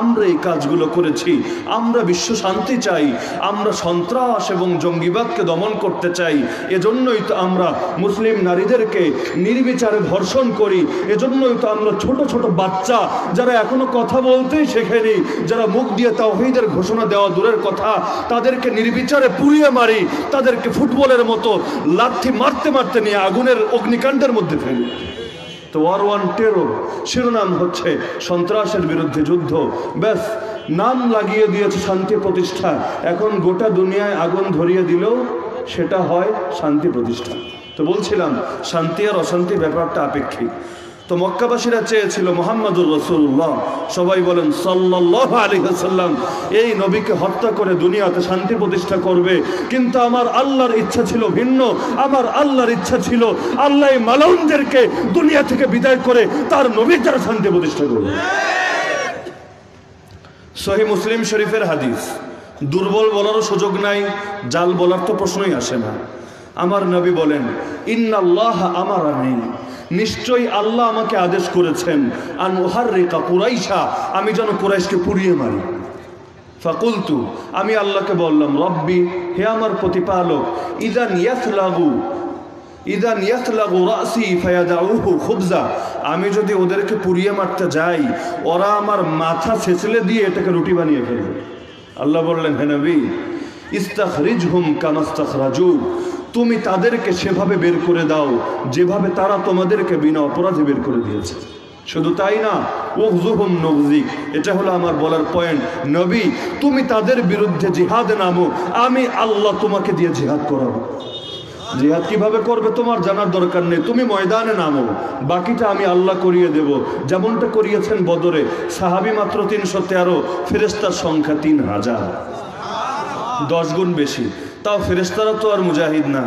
আমরা এই কাজগুলো করেছি। আমরা বিশ্ব শান্তি চাই, আমরা সন্ত্রাস এবং জঙ্গিবাদকে দমন করতে চাই। এজন্যই তো আমরা মুসলিম নারীদেরকে নির্বিচারে ধর্ষণ করি। এজন্যই তো আমরা ছোট ছোট বাচ্চা যারা এখনও কথা বলতেই শেখেনি, যারা মুখ দিয়ে তাওহীদের ঘোষণা দেওয়া দূরের কথা, তাদেরকে নির্বিচারে পুড়িয়ে মারি, তাদেরকে ফুটবলের মতো লাথি মারতে মারতে নিয়ে আগুনের অগ্নিকাণ্ডের মধ্যে ফেলি। তো ওয়ার ওয়ান টেরোর শিরোনাম হচ্ছে সন্ত্রাসের বিরুদ্ধে যুদ্ধ। ব্যাস, নাম লাগিয়ে দিয়েছে শান্তি প্রতিষ্ঠা। এখন গোটা দুনিয়ায় আগুন ধরিয়ে দিলেও সেটা হয় শান্তি প্রতিষ্ঠা। তো বলছিলাম, শান্তি আর অশান্তি ব্যাপারটা আপেক্ষিক। তো মক্কাবাসীরা চেয়েছিল মোহাম্মদুর রসুল্লাহ সবাই বলেন সাল্লাহ আলী সাল্লাম এই নবীকে হত্যা করে দুনিয়াতে শান্তি প্রতিষ্ঠা করবে। কিন্তু আমার আল্লাহর ইচ্ছা ছিল ভিন্ন। আমার আল্লাহর ইচ্ছা ছিল আল্লাহ মালাউনদেরকে দুনিয়া থেকে বিদায় করে তার নবীর দ্বারা শান্তি প্রতিষ্ঠা করবে। সহি মুসলিম শরীফের হাদিস, দুর্বল বলারও সুযোগ নাই, জাল বলার তো প্রশ্নই আসে না। আমার নবী বলেন, ইন্নাল্লাহ আমার নেই নিশ্চয়ই আল্লাহ আমাকে আদেশ করেছেন আর মুহার রেখা কুরাইশা। আমি যেন কুরাইশকে পুড়িয়ে মারি। ফাকুলতু, আমি আল্লাহকে বললাম, রব্বি, হে আমার প্রতিপালক, ইদান ইয়াস লাগু ইদান ইয়াসলাগু রাসি ফায়াদাউহু খুবজা। আমি যদি ওদেরকে পুড়িয়ে মারতে যাই, ওরা আমার মাথা ছেঁচলে দিয়ে এটাকে রুটি বানিয়ে ফেলবে। আল্লাহ বললেন, হে নবী, ইস্তাখরিজহুম কামাস্তাখরাজু তুমি তাদেরকে সেভাবে বের করে দাও, যেভাবে তারা তোমাদেরকে বিনা অপরাধে বের করে দিয়েছে। শুধু তাই না ওহজুহুম নবজিক এটা হলো আমার বলার পয়েন্ট। নবী, তুমি তাদের বিরুদ্ধে জিহাদ নামো, আমি আল্লাহ তোমাকে দিয়ে জিহাদ করাবো। জিহাদ কীভাবে করবে তোমার জানার দরকার নেই, তুমি ময়দানে নামো, বাকিটা আমি আল্লাহ করিয়ে দেব। যেমনটা করিয়েছেন বদরে, সাহাবি মাত্র তিনশো তেরো ফেরেস্তার সংখ্যা তিন হাজার। দশ গুণ বেশি। তাও ফেরেস্তারা তো আর মুজাহিদ না।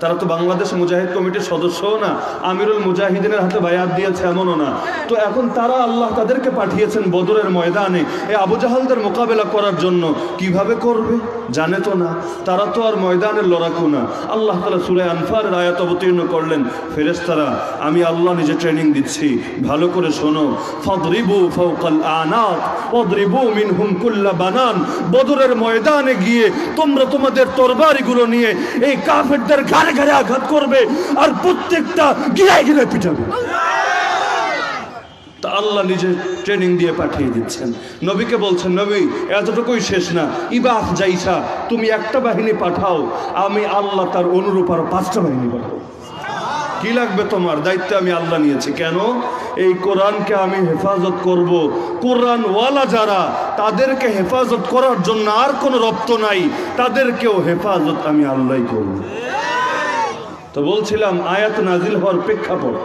তারা তো বাংলাদেশ মুজাহিদ কমিটির সদস্যও না। আমিরুল মুজাহিদিনের হাতে বায়াত দিয়েছে এমনও না। তো এখন তারা আল্লাহ তাদেরকে পাঠিয়েছেন বদরের ময়দানে। এই আবু জাহালদের মোকাবেলা করার জন্য। কীভাবে করবে? জানে তো না, তারা তো আর ময়দানের লড়াকু না। আল্লাহ তালা সুরে আনফারের আয়াত অবতীর্ণ করলেন। ফেরেস্তারা আমি আল্লাহ নিজে ট্রেনিং দিচ্ছি। ভালো করে শোনো। ফদরিবু ফৌকাল আনাত ফদরিবু মিনহুম কুল্লা বানান। বদরের ময়দানে গিয়ে তোমরা তোমাদের তরবারিগুলো নিয়ে এই কাফেরদের ঘাড়ে ঘাড়ে আঘাত করবে আর প্রত্যেকটা গিরায় গিরায় পিটাবে। তা আল্লাহ নিজে ট্রেনিং দিয়ে পাঠিয়ে দিচ্ছেন। নবীকে বলছেন, নবী, এতটুকুই শেষ না। ইবাহ যাইসা, তুমি একটা বাহিনী পাঠাও, আমি আল্লাহ তার অনুরূপ আরও পাঁচটা বাহিনী পাঠাও কি লাগবে তোমার? দায়িত্ব আমি আল্লাহ নিয়েছি। কেন? এই কোরআনকে আমি হেফাজত করব। কোরআন ওয়ালা যারা, তাদেরকে হেফাজত করার জন্য আর কোনো রপ্ত নাই। তাদেরকেও হেফাজত আমি আল্লাহই করব। তো বলছিলাম, আয়াত নাজিল হওয়ার প্রেক্ষাপট।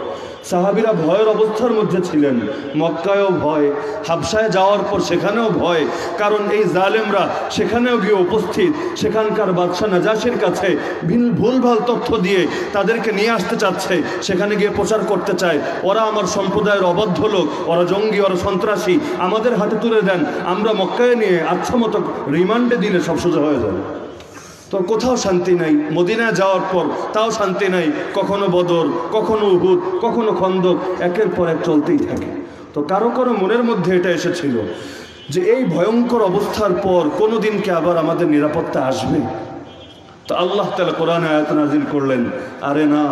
সাহাবিরা ভয়ের অবস্থার মধ্যে ছিলেন। মক্কায়ও ভয় হাবসায় যাওয়ার পর সেখানেও ভয়। কারণ এই জালেমরা সেখানেও গিয়ে উপস্থিত। সেখানকার বাদশাহ নাজাসের কাছে ভিন ভুলভাল তথ্য দিয়ে তাদেরকে নিয়ে আসতে চাচ্ছে। সেখানে গিয়ে প্রচার করতে চায়। ওরা আমার সম্প্রদায়ের অবদ্ধ লোক। ওরা জঙ্গি, ওরা সন্ত্রাসী। আমাদের হাতে তুলে দেন। আমরা মক্কায় নিয়ে আচ্ছা মতো রিমান্ডে দিলে সব সোজা হয়ে যাবে। তো কোথাও শান্তি নাই। মদিনা যাওয়ার পর তাও শান্তি নাই। কখনো বদর, কখনো উহুদ, কখনো খন্দক, একের পর এক চলতেই থাকে। তো কারও কারও মনের মধ্যে এটা এসেছিল যে এই ভয়ঙ্কর অবস্থার পর কোনো দিনকে আবার আমাদের নিরাপত্তা আসবে? তো আল্লাহ তালা কোরআন আয়াত নাজিল করলেন। আরে না,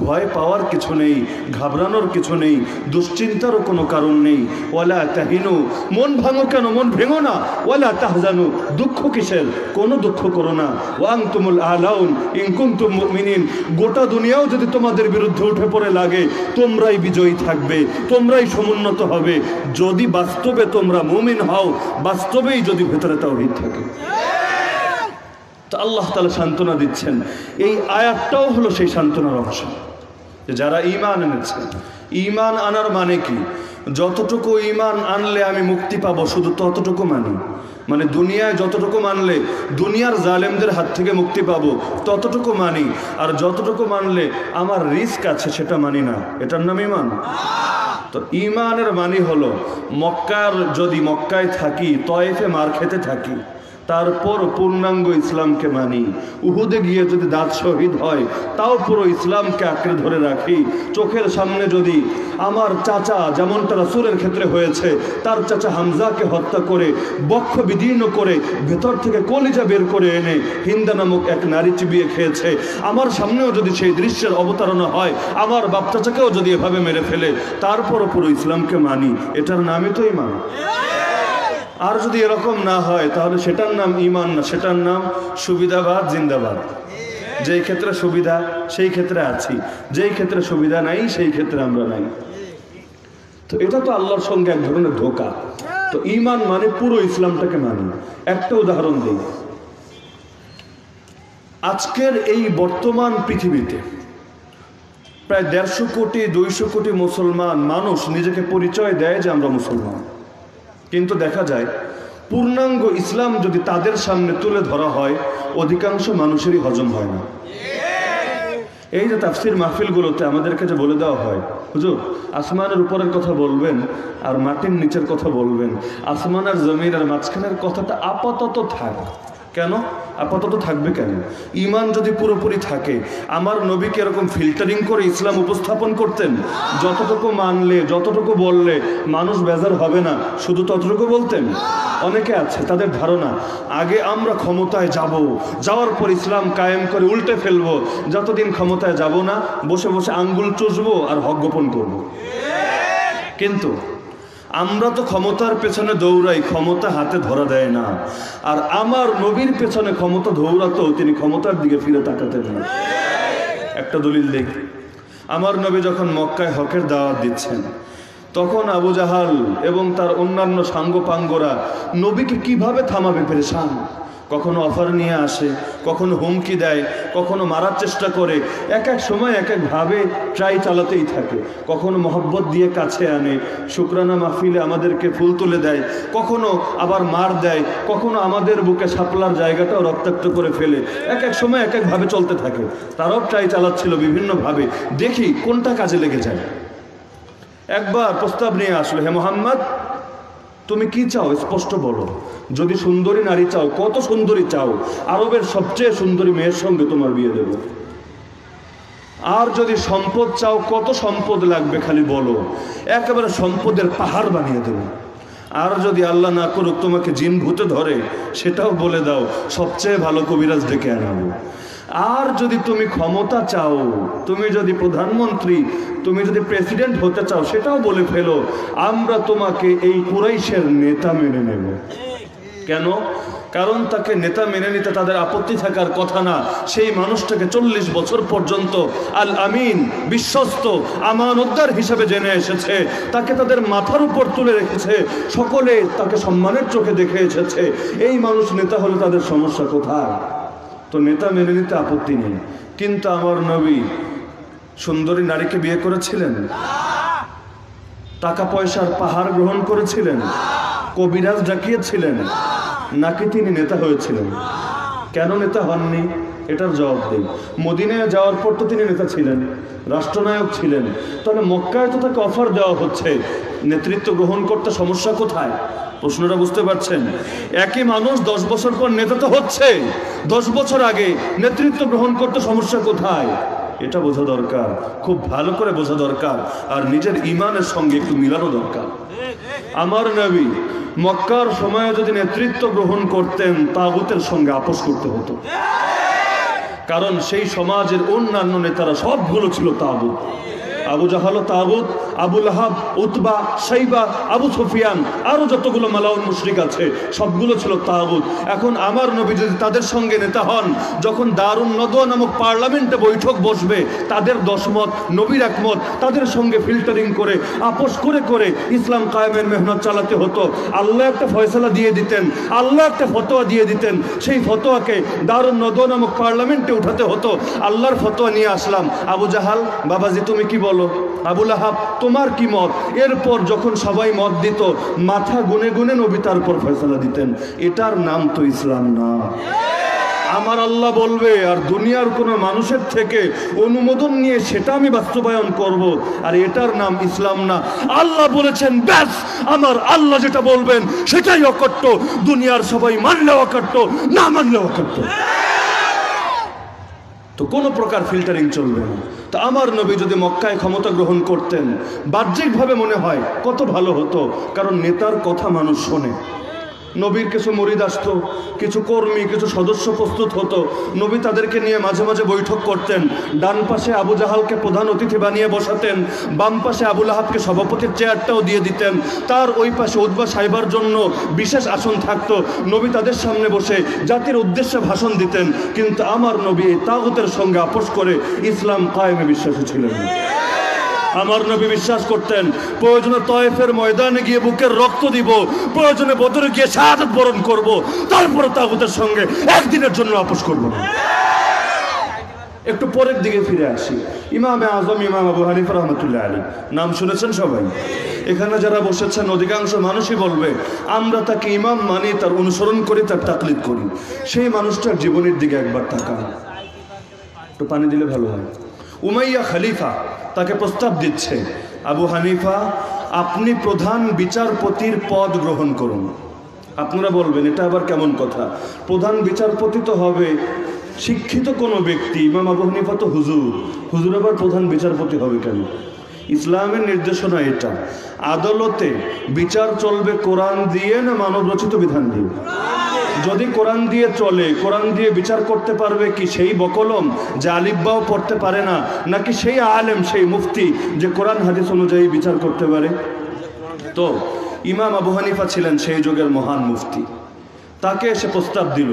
ভয় পাওয়ার কিছু নেই, ঘাবড়ানোর কিছু নেই, দুশ্চিন্তারও কোনো কারণ নেই। ওয়ালা তাহিনু, মন ভাঙো কেন? মন ভেঙো না। ওয়ালা তাহজানু, দুঃখ কিসের? কোনো দুঃখ করো না। ওয়াং তুমুল আলাউন ইনকুম তুম মুমিনিন। গোটা দুনিয়াও যদি তোমাদের বিরুদ্ধে উঠে পড়ে লাগে, তোমরাই বিজয়ী থাকবে, তোমরাই সমুন্নত হবে। যদি বাস্তবে তোমরা মুমিন হও, বাস্তবেই যদি ভেতরে তাও থাকে। তো আল্লাহ তালা সান্ত্বনা দিচ্ছেন। এই আয়াতটাও হলো সেই সান্ত্বনার অংশ। যারা ইমান এনেছে ইমান আনার মানে কি? যতটুকু ইমান আনলে আমি মুক্তি পাবো, শুধু ততটুকু মানি? মানে দুনিয়ায় যতটুকু মানলে দুনিয়ার জালেমদের হাত থেকে মুক্তি পাবো, ততটুকু মানি। আর যতটুকু মানলে আমার রিস্ক আছে, সেটা মানি না। এটার নাম ইমান তো ইমানের মানি হলো, মক্কার যদি মক্কায় থাকি, তয়েফে মার খেতে থাকি তারপর পূর্ণাঙ্গ ইসলামকে মানি। উহুদে গিয়ে যদি দাঁত শহীদ হয়, তাও পুরো ইসলামকে আঁকড়ে ধরে রাখি। চোখের সামনে যদি আমার চাচা যেমনটা রাসূলের ক্ষেত্রে হয়েছে, তার চাচা হামজাকে হত্যা করে, বক্ষ বিদীর্ণ করে, ভেতর থেকে কলিজা বের করে এনে হিন্দা নামক এক নারী চিবিয়ে খেয়েছে। আমার সামনেও যদি সেই দৃশ্যের অবতারণা হয়, আমার বাপ চাচাকেও যদি এভাবে মেরে ফেলে, তারপরও পুরো ইসলামকে মানি। এটার নামই তো ইমান আর যদি এরকম না হয়, তাহলে সেটার নাম ইমান না, সেটার নাম সুবিধাবাদ, জিন্দাবাদ। যেই ক্ষেত্রে সুবিধা, সেই ক্ষেত্রে আছি। যেই ক্ষেত্রে সুবিধা নাই, সেই ক্ষেত্রে আমরা নাই। তো এটা তো আল্লাহর সঙ্গে এক ধরনের ধোকা। তো ইমান মানে পুরো ইসলামটাকে মানি। একটা উদাহরণ দিই। আজকের এই বর্তমান পৃথিবীতে প্রায় দেড়শো কোটি, দুইশো কোটি মুসলমান মানুষ নিজেকে পরিচয় দেয় যে আমরা মুসলমান। কিন্তু দেখা যায়, পূর্ণাঙ্গ ইসলাম যদি তাদের সামনে তুলে ধরা হয়, অধিকাংশ মানুষেরই হজম হয় না। এই যে তাফসির মাহফিলগুলোতে আমাদের কাছে বলে দেওয়া হয়, হুজুর, আসমানের উপরের কথা বলবেন আর মাটির নিচের কথা বলবেন। আসমান আর জমিন আর মাঝখানের কথাটা আপাতত থাক। কেন? আপাতত থাকবে কেন? ইমান যদি পুরোপুরি থাকে, আমার নবীকে এরকম ফিল্টারিং করে ইসলাম উপস্থাপন করতেন? যতটুকু মানলে, যতটুকু বললে, মানুষ বেজার হবে না, শুধু ততটুকু বলতেন? অনেকে আছে, তাদের ধারণা, আগে আমরা ক্ষমতায় যাব, যাওয়ার পর ইসলাম কায়েম করে উল্টে ফেলব, যতদিন ক্ষমতায় যাব না, বসে বসে আঙ্গুল চুষবো আর হক গোপন করব। কিন্তু আমরা তো ক্ষমতার পেছনে দৌড়াই, ক্ষমতা হাতে ধরা দেয় না। আর আমার নবীর পেছনে ক্ষমতা দৌড়াতো তিনি ক্ষমতার দিকে ফিরে তাকাতে না। একটা দলিল দেখি আমার নবী যখন মক্কায় হকের দাওয়াত দিচ্ছেন, তখন আবু জাহাল এবং তার অন্যান্য সাঙ্গ পাঙ্গরা নবীকে কীভাবে থামাবে পেরেশান? কখনো অফার নিয়ে আসে, কখনো হুমকি দেয়, কখনো মারার চেষ্টা করে, এক এক সময় এক একভাবে ট্রাই চালাতেই থাকে। কখনো মহব্বত দিয়ে কাছে আনে, শুক্রানা মাহফিলে আমাদেরকে ফুল তুলে দেয়, কখনো আবার মার দেয়, কখনো আমাদের বুকে সাপলার জায়গাটাও রক্তাক্ত করে ফেলে। এক এক সময় এক একভাবে চলতে থাকে। তারাও ট্রাই চালাচ্ছিল বিভিন্নভাবে দেখি কোনটা কাজে লেগে যায়। একবার প্রস্তাব নিয়ে আসলো, হে মোহাম্মদ, তুমি কি চাও? স্পষ্ট বলো। যদি সুন্দরী নারী চাও, কত সুন্দরী চাও, আরবের সবচেয়ে সুন্দরী মেয়ের সঙ্গে তোমার বিয়ে দেব। আর যদি সম্পদ চাও, কত সম্পদ লাগবে খালি বলো। একেবারে সম্পদের পাহাড় বানিয়ে দেব। আর যদি আল্লাহ না করুক, তোমাকে জিন ভূতে ধরে, সেটাও বলে দাও, সবচেয়ে ভালো কবিরাজ ডেকে আনাবো। আর যদি তুমি ক্ষমতা চাও, তুমি যদি প্রধানমন্ত্রী, তুমি যদি প্রেসিডেন্ট হতে চাও, সেটাও বলে ফেলো, আমরা তোমাকে এই কুরাইশের নেতা মেনে নেব। কেন? কারণ তাকে নেতা মেনে নিতে তাদের আপত্তি থাকার কথা না। সেই মানুষটাকে চল্লিশ বছর পর্যন্ত আল আমিন বিশ্বস্ত আমানতদার হিসেবে জেনে এসেছে। তাকে তাদের মাথার উপর তুলে রেখেছে। সকলে তাকে সম্মানের চোখে দেখে এসেছে। এই মানুষ নেতা হলে তাদের সমস্যা কোথায়? তো নেতা মেনে নিতে আপত্তি নেই। কিন্তু আমার নবী সুন্দরী নারীকে বিয়ে করেছিলেন? টাকা পয়সার পাহাড় গ্রহণ করেছিলেন? কবিরাজ ডাকিয়েছিলেন, নাকি তিনি নেতা হয়েছিলেন? কেন নেতা হননি? এটার জবাব দিই মদিনায় যাওয়ার পর তো তিনি নেতা ছিলেন, রাষ্ট্রনায়ক ছিলেন। তাহলে মক্কায় তো তাকে অফার দেওয়া হচ্ছে। নেতৃত্ব গ্রহণ করতে সমস্যা কোথায়? প্রশ্নটা বুঝতে পারছেন? একই মানুষ দশ বছর পর নেতা তো হচ্ছে। দশ বছর আগে নেতৃত্ব গ্রহণ করতে সমস্যা কোথায়? এটা বোঝা দরকার। খুব ভালো করে বোঝা দরকার। আর নিজের ইমানের সঙ্গে একটু মিলানো দরকার। আমার নবী মক্কার সময়ে যদি নেতৃত্ব গ্রহণ করতেন তাগুতের সঙ্গে আপোষ করতে হতো। কারণ সেই সমাজের অন্যান্য নেতারা সবগুলো ছিল তাগুত। আবু জাহাল, তাগুত আবুল আহাব উতবা সাইবা আবু সুফিয়ান, আরও যতগুলো মালাউল মুশরিক আছে, সবগুলো ছিল তাগুত। এখন আমার নবী যদি তাদের সঙ্গে নেতা হন, যখন দারুণ নদোয়া নামক পার্লামেন্টে বৈঠক বসবে, তাদের দশমত, নবীর একমত, তাদের সঙ্গে ফিল্টারিং করে, আপোষ করে করে ইসলাম কায়েমের মেহনত চালাতে হতো। আল্লাহ একটা ফয়সলা দিয়ে দিতেন, আল্লাহ একটা ফতোয়া দিয়ে দিতেন। সেই ফতোয়াকে দারুণ নদোয়া নামক পার্লামেন্টে উঠাতে হতো। আল্লাহর ফতোয়া নিয়ে আসলাম। আবু জাহাল, বাবাজি, তুমি কি বলো? আবুল আহাব, তোমার কি মত? এরপর যখন সবাই মত দিত, মাথা গুনে গুনে নবী তারপর ফয়সালা দিতেন। এটার নাম তো ইসলাম না। আমার আল্লাহ বলবে, আর দুনিয়ার কোনো মানুষের থেকে অনুমোদন নিয়ে সেটা আমি বাস্তবায়ন করব, আর এটার নাম ইসলাম না। আল্লাহ বলেছেন, ব্যাস, আমার আল্লাহ যেটা বলবেন, সেটাই অকট্য। দুনিয়ার সবাই মানলে অকট্য, না মানলে অকট্য। তো কোনো প্রকার ফিল্টারিং চলবে না। তো আমার নবী যদি মক্কায় ক্ষমতা গ্রহণ করতেন, বাহ্যিকভাবে মনে হয় কত ভালো হতো, কারণ নেতার কথা মানুষ শোনে। নবীর কিছু মরিদ আসতো, কিছু কর্মী, কিছু সদস্য প্রস্তুত হতো। নবী তাদেরকে নিয়ে মাঝে মাঝে বৈঠক করতেন। ডান পাশে আবু জাহালকে প্রধান অতিথি বানিয়ে বসাতেন। বাম পাশে আবুল আহাবকে সভাপতির চেয়ারটাও দিয়ে দিতেন। তার ওই পাশে উদ্বা সাইবার জন্য বিশেষ আসন থাকত। নবী তাদের সামনে বসে জাতির উদ্দেশ্যে ভাষণ দিতেন। কিন্তু আমার নবী তাগুতের সঙ্গে আপোষ করে ইসলাম কায়েমে বিশ্বাসী ছিলেন। আমার নবী বিশ্বাস করতেন, প্রয়োজনে তয়েফের ময়দানে গিয়ে বুকের রক্ত দিব, প্রয়োজনে বদরে গিয়ে শাহাদত বরণ করব, তারপরে তাগুতের সঙ্গে একদিনের জন্য আপোষ করব না। একটু পরের দিকে ফিরে আসি। ইমামে আজম, ইমাম আবু হানিফ রহমতুল্লাহ আলী নাম শুনেছেন সবাই? এখানে যারা বসেছেন, অধিকাংশ মানুষই বলবে, আমরা তাকে ইমাম মানি, তার অনুসরণ করি, তার তাকলিদ করি। সেই মানুষটার জীবনের দিকে একবার তাকান। একটু পানি দিলে ভালো হয়। উমাইয়া খালিফা তাকে প্রস্তাব দিচ্ছে, আবু হানিফা, আপনি প্রধান বিচারপতির পদ গ্রহণ করুন। আপনারা বলবেন, এটা আবার কেমন কথা? প্রধান বিচারপতি তো হবে শিক্ষিত কোনো ব্যক্তি, ইমাম আবু হানিফা তো হুজুর। হুজুর আবার প্রধান বিচারপতি হবে কেন? ইসলামের নির্দেশনা এটা, আদালতে বিচার চলবে কোরআন দিয়ে না মানব রচিত বিধান দিয়ে? যদি কোরআন দিয়ে চলে, কোরআন দিয়ে বিচার করতে পারবে কি সেই বকলম যে আলিব্বাও পড়তে পারে না, নাকি সেই আলেম, সেই মুফতি যে কোরআন, হাদিস অনুযায়ী বিচার করতে পারে? তো ইমাম আবু হানিফা ছিলেন সেই যুগের মহান মুফতি। তাকে এসে প্রস্তাব দিল,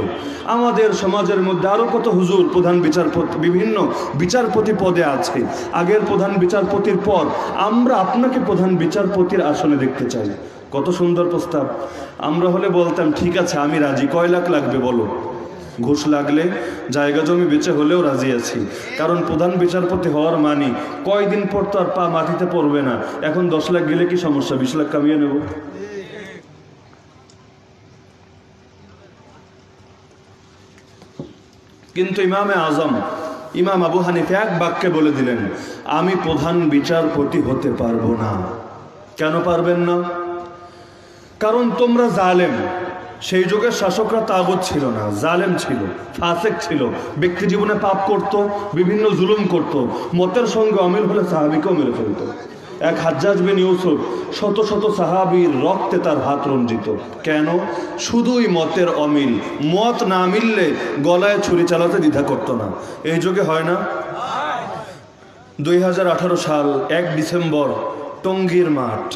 আমাদের সমাজের মধ্যে আরও কত হুজুর প্রধান বিচারপতি, বিভিন্ন বিচারপতি পদে আছে। আগের প্রধান বিচারপতির পর আমরা আপনাকে প্রধান বিচারপতির আসনে দেখতে চাই। কত সুন্দর প্রস্তাব। আমরা হলে বলতাম, ঠিক আছে, আমি রাজি। কয় লাখ লাগবে বলো? ঘুষ লাগলে, জায়গা জমি বেচে হলেও রাজি আছি। কারণ প্রধান বিচারপতি হওয়ার মানি, কয়দিন পর তো আর পা মাটিতে পড়বে না। এখন দশ লাখ গেলে কি সমস্যা? বিশ লাখ কামিয়ে নেব। কিন্তু ইমামে আজম, ইমাম আবু হানিফ এক বাক্যে বলে দিলেন, আমি প্রধান বিচারপতি হতে পারব না। কেন পারবেন না? কারণ তোমরা জালেম। সেই যুগের শাসকরা তাগত ছিল না, জালেম ছিল, ফাসেক ছিল, ব্যক্তি জীবনে পাপ করত, বিভিন্ন জুলুম করত, মতের সঙ্গে অমিল হলে সাহাবিকেও মেরে ফেলত। এক হাজ্জাজ বিন ইউসুফ শত শত সাহাবির রক্তে তার হাত রঞ্জিত। কেন? শুধুই মতের অমিল, মত না মিললে গলায় ছুরি চালাতে দ্বিধা করত না। এই যুগে হয় না? দুই হাজার আঠারো সাল এক ডিসেম্বর, টঙ্গীর মাঠ।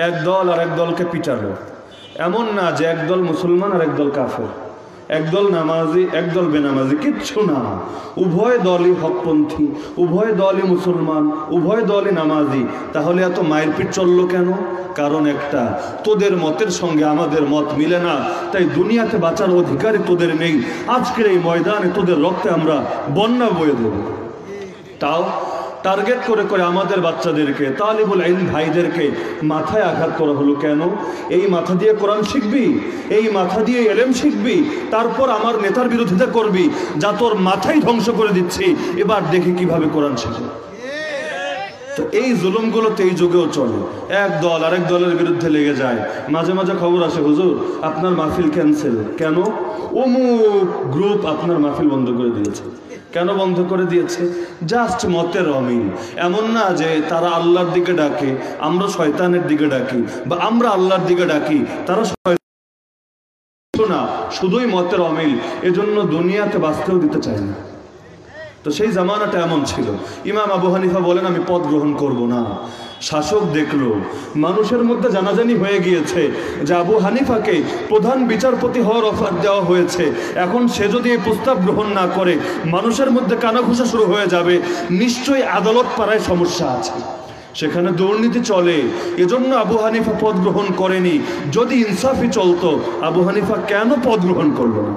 এক দল আর এক দলকে পিটালো। এমন না যে একদল মুসলমান আর একদল কাফের। একদল নামাজি একদল বেনামাজি, কিচ্ছু না। উভয় দলই হকপন্থী, উভয় দলই মুসলমান, উভয় দলই নামাজি। তাহলে এত মায়ের পিঠ চলল কেন? কারণ একটা, তোদের মতের সঙ্গে আমাদের মত মিলে না। তাই দুনিয়াতে বাঁচার অধিকারই তোদের নেই। আজকের এই ময়দানে তোদের রক্তে আমরা বন্যা বয়ে দেব তাও টার্গেট করে করে আমাদের বাচ্চাদেরকে, তালিবুল আইন ভাইদেরকে মাথায় আঘাত করা হলো কেন? এই মাথা দিয়ে কোরআন শিখবি? এই মাথা দিয়ে এলেম শিখবি? তারপর আমার নেতার বিরোধিতা করবি? যা তোর মাথাই ধ্বংস করে দিচ্ছি। এবার দেখি কীভাবে কোরআন শিখে তো এই জুলুমগুলো তো এই যুগেও চলে। এক দল আরেক দলের বিরুদ্ধে লেগে যায়। মাঝে মাঝে খবর আসে, হুজুর, আপনার মাহফিল ক্যান্সেল কেন? অমুক গ্রুপ আপনার মাহফিল বন্ধ করে দিয়েছে। কেন বন্ধ করে দিয়েছে? জাস্ট মতের অমিল। এমন না যে তারা আল্লাহর দিকে ডাকে, আমরা শয়তানের দিকে ডাকি, বা আমরা আল্লাহর দিকে ডাকি, তারা শুধুই মতের অমিল। এজন্য দুনিয়াতে বাঁচতেও দিতে চায় না। তো সেই জামানাটা এমন ছিল। ইমাম আবু হানিফা বলেন, আমি পদ গ্রহণ করব না। শাসক দেখল, মানুষের মধ্যে জানাজানি হয়ে গিয়েছে যে আবু হানিফাকে প্রধান বিচারপতি হওয়ার অফার দেওয়া হয়েছে। এখন সে যদি এই প্রস্তাব গ্রহণ না করে, মানুষের মধ্যে কানাঘুষা শুরু হয়ে যাবে। নিশ্চয়ই আদালত পাড়ায় সমস্যা আছে। সেখানে দুর্নীতি চলে। এজন্য আবু হানিফা পদ গ্রহণ করেনি। যদি ইনসাফি চলতো, আবু হানিফা কেন পদ গ্রহণ করল না?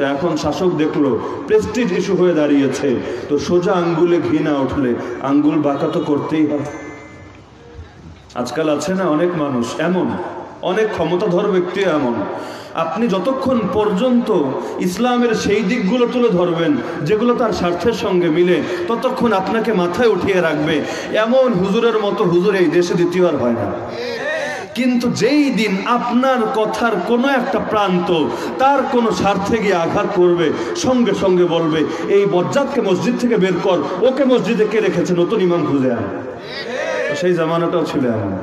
তো এখন শাসক দেখল প্রেস্টিজ ইস্যু হয়ে দাঁড়িয়েছে। তো সোজা আঙ্গুলে ঘি না উঠলে আঙ্গুল বাঁকা তো করতেই হয়। আজকাল আছে না অনেক মানুষ এমন, অনেক ক্ষমতাধর ব্যক্তি এমন। আপনি যতক্ষণ পর্যন্ত ইসলামের সেই দিকগুলো তুলে ধরবেন, যেগুলো তার স্বার্থের সঙ্গে মিলে, ততক্ষণ আপনাকে মাথায় উঠিয়ে রাখবে। এমন হুজুরের মতো হুজুর এই দেশে দ্বিতীয়বার হয় না। কিন্তু যেই দিন আপনার কথার কোনো একটা প্রান্ত তার কোনো স্বার্থে গিয়ে আঘাত করবে, সঙ্গে সঙ্গে বলবে, এই বজ্জাতকে মসজিদ থেকে বের কর, ওকে মসজিদে কে রেখেছে? নতুন ইমাম খুঁজে আন। সেই জামানাটাও ছিল এমন।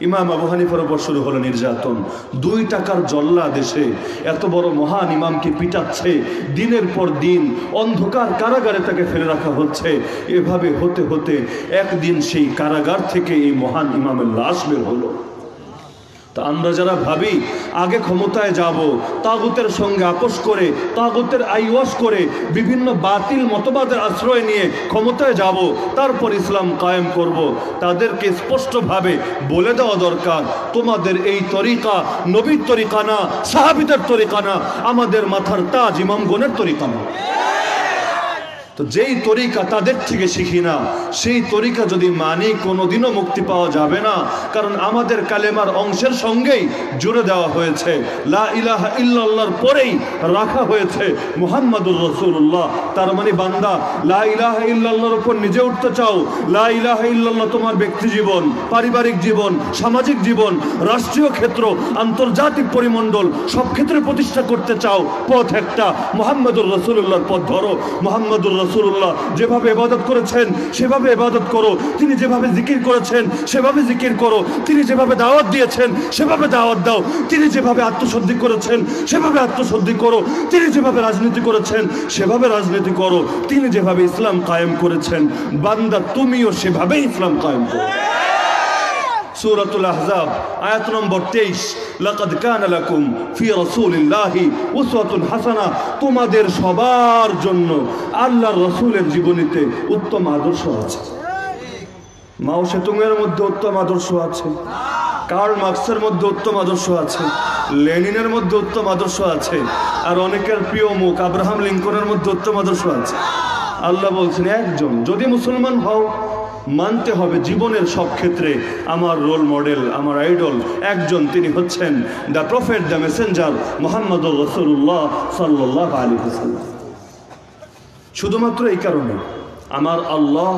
ইমাম আবু হানিফার উপর শুরু হলো নির্যাতন। দুই টাকার জল্লা দেশে এত বড় মহান ইমামকে পিটাচ্ছে, দিনের পর দিন অন্ধকার কারাগারে তাকে ফেলে রাখা হচ্ছে। এভাবে হতে হতে একদিন সেই কারাগার থেকে এই মহান ইমামের লাশ বের হলো। তা আমরা যারা ভাবি, আগে ক্ষমতায় যাব, তাগুতের সঙ্গে আপোষ করে, তাগুতের আইওয়াস করে, বিভিন্ন বাতিল মতবাদের আশ্রয় নিয়ে ক্ষমতায় যাব, তারপর ইসলাম কায়েম করব। তাদেরকে স্পষ্টভাবে বলে দেওয়া দরকার, তোমাদের এই তরিকা নবীর তরিকা না, সাহাবিদের তরিকা না, আমাদের মাথার তাজ ইমামগণের তরিকা না। তো যেই তরিকা তাদের থেকে শিখি না, সেই তরিকা যদি মানি, কোনোদিনও মুক্তি পাওয়া যাবে না। কারণ আমাদের কালেমার অংশের সঙ্গেই জুড়ে দেওয়া হয়েছে। লা ইলাহা ইল্লাল্লাহর পরেই রাখা হয়েছে মুহাম্মাদুর রসুল্লাহ তার মানে বান্দা, লা ইলাহা ইল্লাল্লাহর উপর নিজে উঠতে চাও। লা ইলাহা ইল্লাল্লাহ তোমার ব্যক্তি জীবন, পারিবারিক জীবন, সামাজিক জীবন, রাষ্ট্রীয় ক্ষেত্র, আন্তর্জাতিক পরিমণ্ডল, সব ক্ষেত্রে প্রতিষ্ঠা করতে চাও। পথ একটা। মোহাম্মদুর রসুল্লাহর পথ ধরো। মোহাম্মদুর রসুল্লাহ, যেভাবে এবাদত করেছেন, সেভাবে এবাদত করো। তিনি যেভাবে জিকির করেছেন, সেভাবে জিকির করো। তিনি যেভাবে দাওয়াত দিয়েছেন, সেভাবে দাওয়াত দাও। তিনি যেভাবে আত্মসদ্ধি করেছেন, সেভাবে আত্মসদ্ধি করো। তিনি যেভাবে রাজনীতি করেছেন, সেভাবে রাজনীতি করো। তিনি যেভাবে ইসলাম কায়েম করেছেন, বান্দা তুমিও সেভাবে ইসলাম কায়েম করো। সূরাতুল আহজাব, আয়াত নম্বর 23 লাকাদ কানা লাকুম ফি রাসূলিল্লাহি উসওয়াতুন হাসানাহ তোমাদের সবার জন্য আল্লাহর রাসূলের জীবনীতে উত্তম আদর্শ আছে। মাও সেতুংয়ের মধ্যে উত্তম আদর্শ আছে। কার্ল মার্কসের মধ্যে উত্তম আদর্শ আছে। লেনিনের মধ্যে উত্তম আদর্শ আছে। আর অনেকের প্রিয় মুখ আব্রাহাম লিঙ্কনের মধ্যে উত্তম আদর্শ আছে। আল্লাহ বলছেন, একজন, যদি মুসলমান হও মানতে হবে জীবনের সব ক্ষেত্রে আমার রোল মডেল আমার আইডল একজন তিনি হচ্ছেন the prophet the messenger Muhammad রসুল্লাহ সাল্লাহ আলী হাসাল্লাম শুধুমাত্র এই কারণে আমার আল্লাহ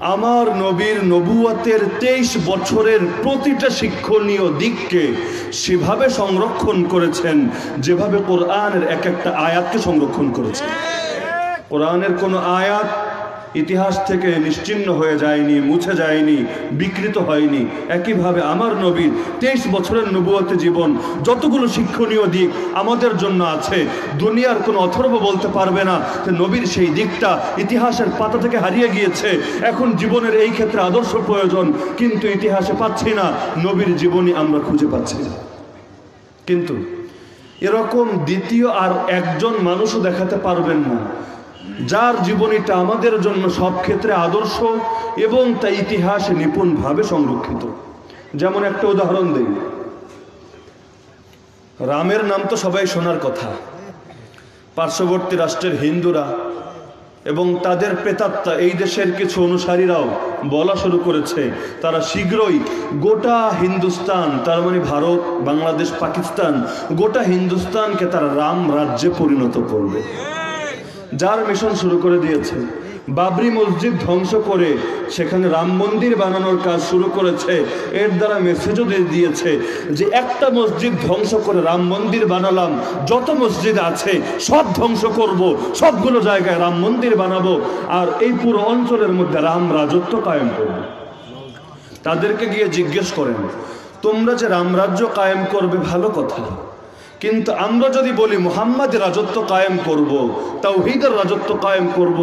আমার নবীর নবুয়াতের তেইশ বছরের প্রতিটা শিক্ষণীয় দিককে সেভাবে সংরক্ষণ করেছেন, যেভাবে কোরআনের এক একটা আয়াতকে সংরক্ষণ করেছেন। কোরআনের কোনো আয়াত ইতিহাস থেকে নিশ্চিন্ন হয়ে যায়নি, মুছে যায়নি, বিকৃত হয়নি। একইভাবে আমার নবীর তেইশ বছরের নবুয়তে জীবন, যতগুলো শিক্ষণীয় দিক আমাদের জন্য আছে, দুনিয়ার কোনো অথর্ব বলতে পারবে না যে নবীর সেই দিকটা ইতিহাসের পাতা থেকে হারিয়ে গিয়েছে। এখন জীবনের এই ক্ষেত্রে আদর্শ প্রয়োজন, কিন্তু ইতিহাসে পাচ্ছি না, নবীর জীবনী আমরা খুঁজে পাচ্ছি না। কিন্তু এরকম দ্বিতীয় আর একজন মানুষও দেখাতে পারবেন না। যার জীবনীটা আমাদের জন্য সব ক্ষেত্রে আদর্শ এবং তা ইতিহাসে নিপুণভাবে সংরক্ষিত। যেমন একটা উদাহরণ দেই। রামের নাম তো সবাই শোনার কথা। পার্শ্ববর্তী রাষ্ট্রের হিন্দুরা এবং তাদের প্রেতাত্মা, এই দেশের কিছু অনুসারীরাও বলা শুরু করেছে, তারা শীঘ্রই গোটা হিন্দুস্তান, তার মানে ভারত, বাংলাদেশ, পাকিস্তান, গোটা হিন্দুস্তানকে তারা রাম রাজ্যে পরিণত করবে। যার মিশন শুরু করে দিয়েছে। বাবরি মসজিদ ধ্বংস করে সেখানে রাম মন্দির বানানোর কাজ শুরু করেছে। এর দ্বারা মেসেজও দিয়ে দিয়েছে যে একটা মসজিদ ধ্বংস করে রাম মন্দির বানালাম, যত মসজিদ আছে সব ধ্বংস করব, সবগুলো জায়গায় রাম মন্দির বানাবো, আর এই পুরো অঞ্চলের মধ্যে রাম রাজত্ব কায়েম করব। তাদেরকে গিয়ে জিজ্ঞেস করেন, তোমরা যে রামরাজ্য কায়েম করবে ভালো কথা কিন্তু আমরা যদি বলি মুহাম্মদ রাজত্ব কায়েম করব, তাওহীদের রাজত্ব কায়েম করব,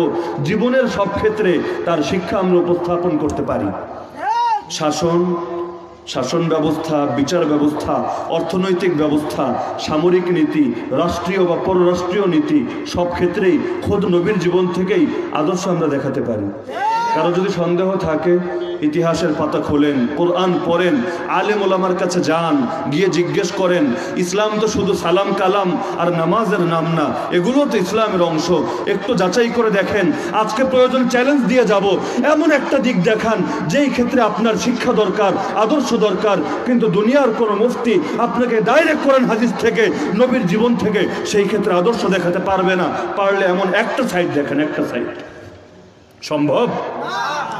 জীবনের সব ক্ষেত্রে তার শিক্ষা আমরা উপস্থাপন করতে পারি। শাসন শাসন ব্যবস্থা, বিচার ব্যবস্থা, অর্থনৈতিক ব্যবস্থা, সামরিক নীতি, রাষ্ট্রীয় বা পররাষ্ট্রীয় নীতি, সব ক্ষেত্রেই খোদ নবীর জীবন থেকেই আদর্শ আমরা দেখাতে পারি। কারও যদি সন্দেহ থাকে, ইতিহাসের পাতা খোলেন, কোরআন পড়েন, আলেম ওলামার কাছে যান, গিয়ে জিজ্ঞেস করেন, ইসলাম তো শুধু সালাম কালাম আর নামাজের নাম না, এগুলো তো ইসলামের অংশ। একটু যাচাই করে দেখেন, আজকে প্রয়োজন চ্যালেঞ্জ দিয়ে যাব। এমন একটা দিক দেখান, যেই ক্ষেত্রে আপনার শিক্ষা দরকার, আদর্শ দরকার, কিন্তু দুনিয়ার কোনো মুফতি আপনাকে ডাইরেক্ট করেন হাদিস থেকে, নবীর জীবন থেকে সেই ক্ষেত্রে আদর্শ দেখাতে পারবে না। পারলে এমন একটা সাইড দেখেন, একটা সাইড সম্ভব?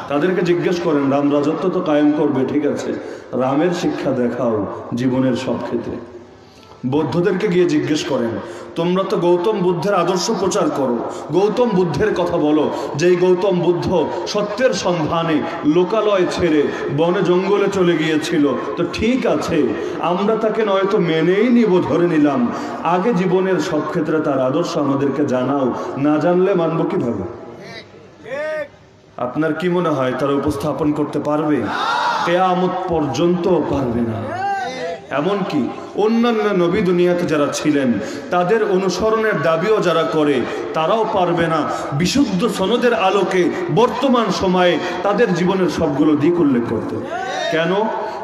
তাদেরকে জিজ্ঞেস করেন, রাম রাজত্ব তো কায়েম করবে, ঠিক আছে। রামের শিক্ষা দেখাও জীবনের সব ক্ষেত্রে। বৌদ্ধদেরকে গিয়ে জিজ্ঞেস করেন, তোমরা তো গৌতম বুদ্ধের আদর্শ প্রচার করো। গৌতম বুদ্ধের কথা বলো, যেই গৌতম বুদ্ধ সত্যের সন্ধানে লোকালয় ছেড়ে বনে জঙ্গলে চলে গিয়েছিল। তো ঠিক আছে, আমরা তাকে নয়তো মেনেই নিব, ধরে নিলাম। আগে জীবনের সব ক্ষেত্রে তার আদর্শ আমাদেরকে জানাও, না জানলে মানব কীভাবে? আপনার কি মনে হয় তারা উপস্থাপন করতে পারবে? কেয়ামত পর্যন্ত পারবে না। এমনকি অন্যান্য নবী দুনিয়াতে যারা ছিলেন, তাদের অনুসরণের দাবিও যারা করে, তারাও পারবে না। বিশুদ্ধ সনদের আলোকে বর্তমান সময়ে তাদের জীবনের সবগুলো দিক উল্লেখ করতে। কেন?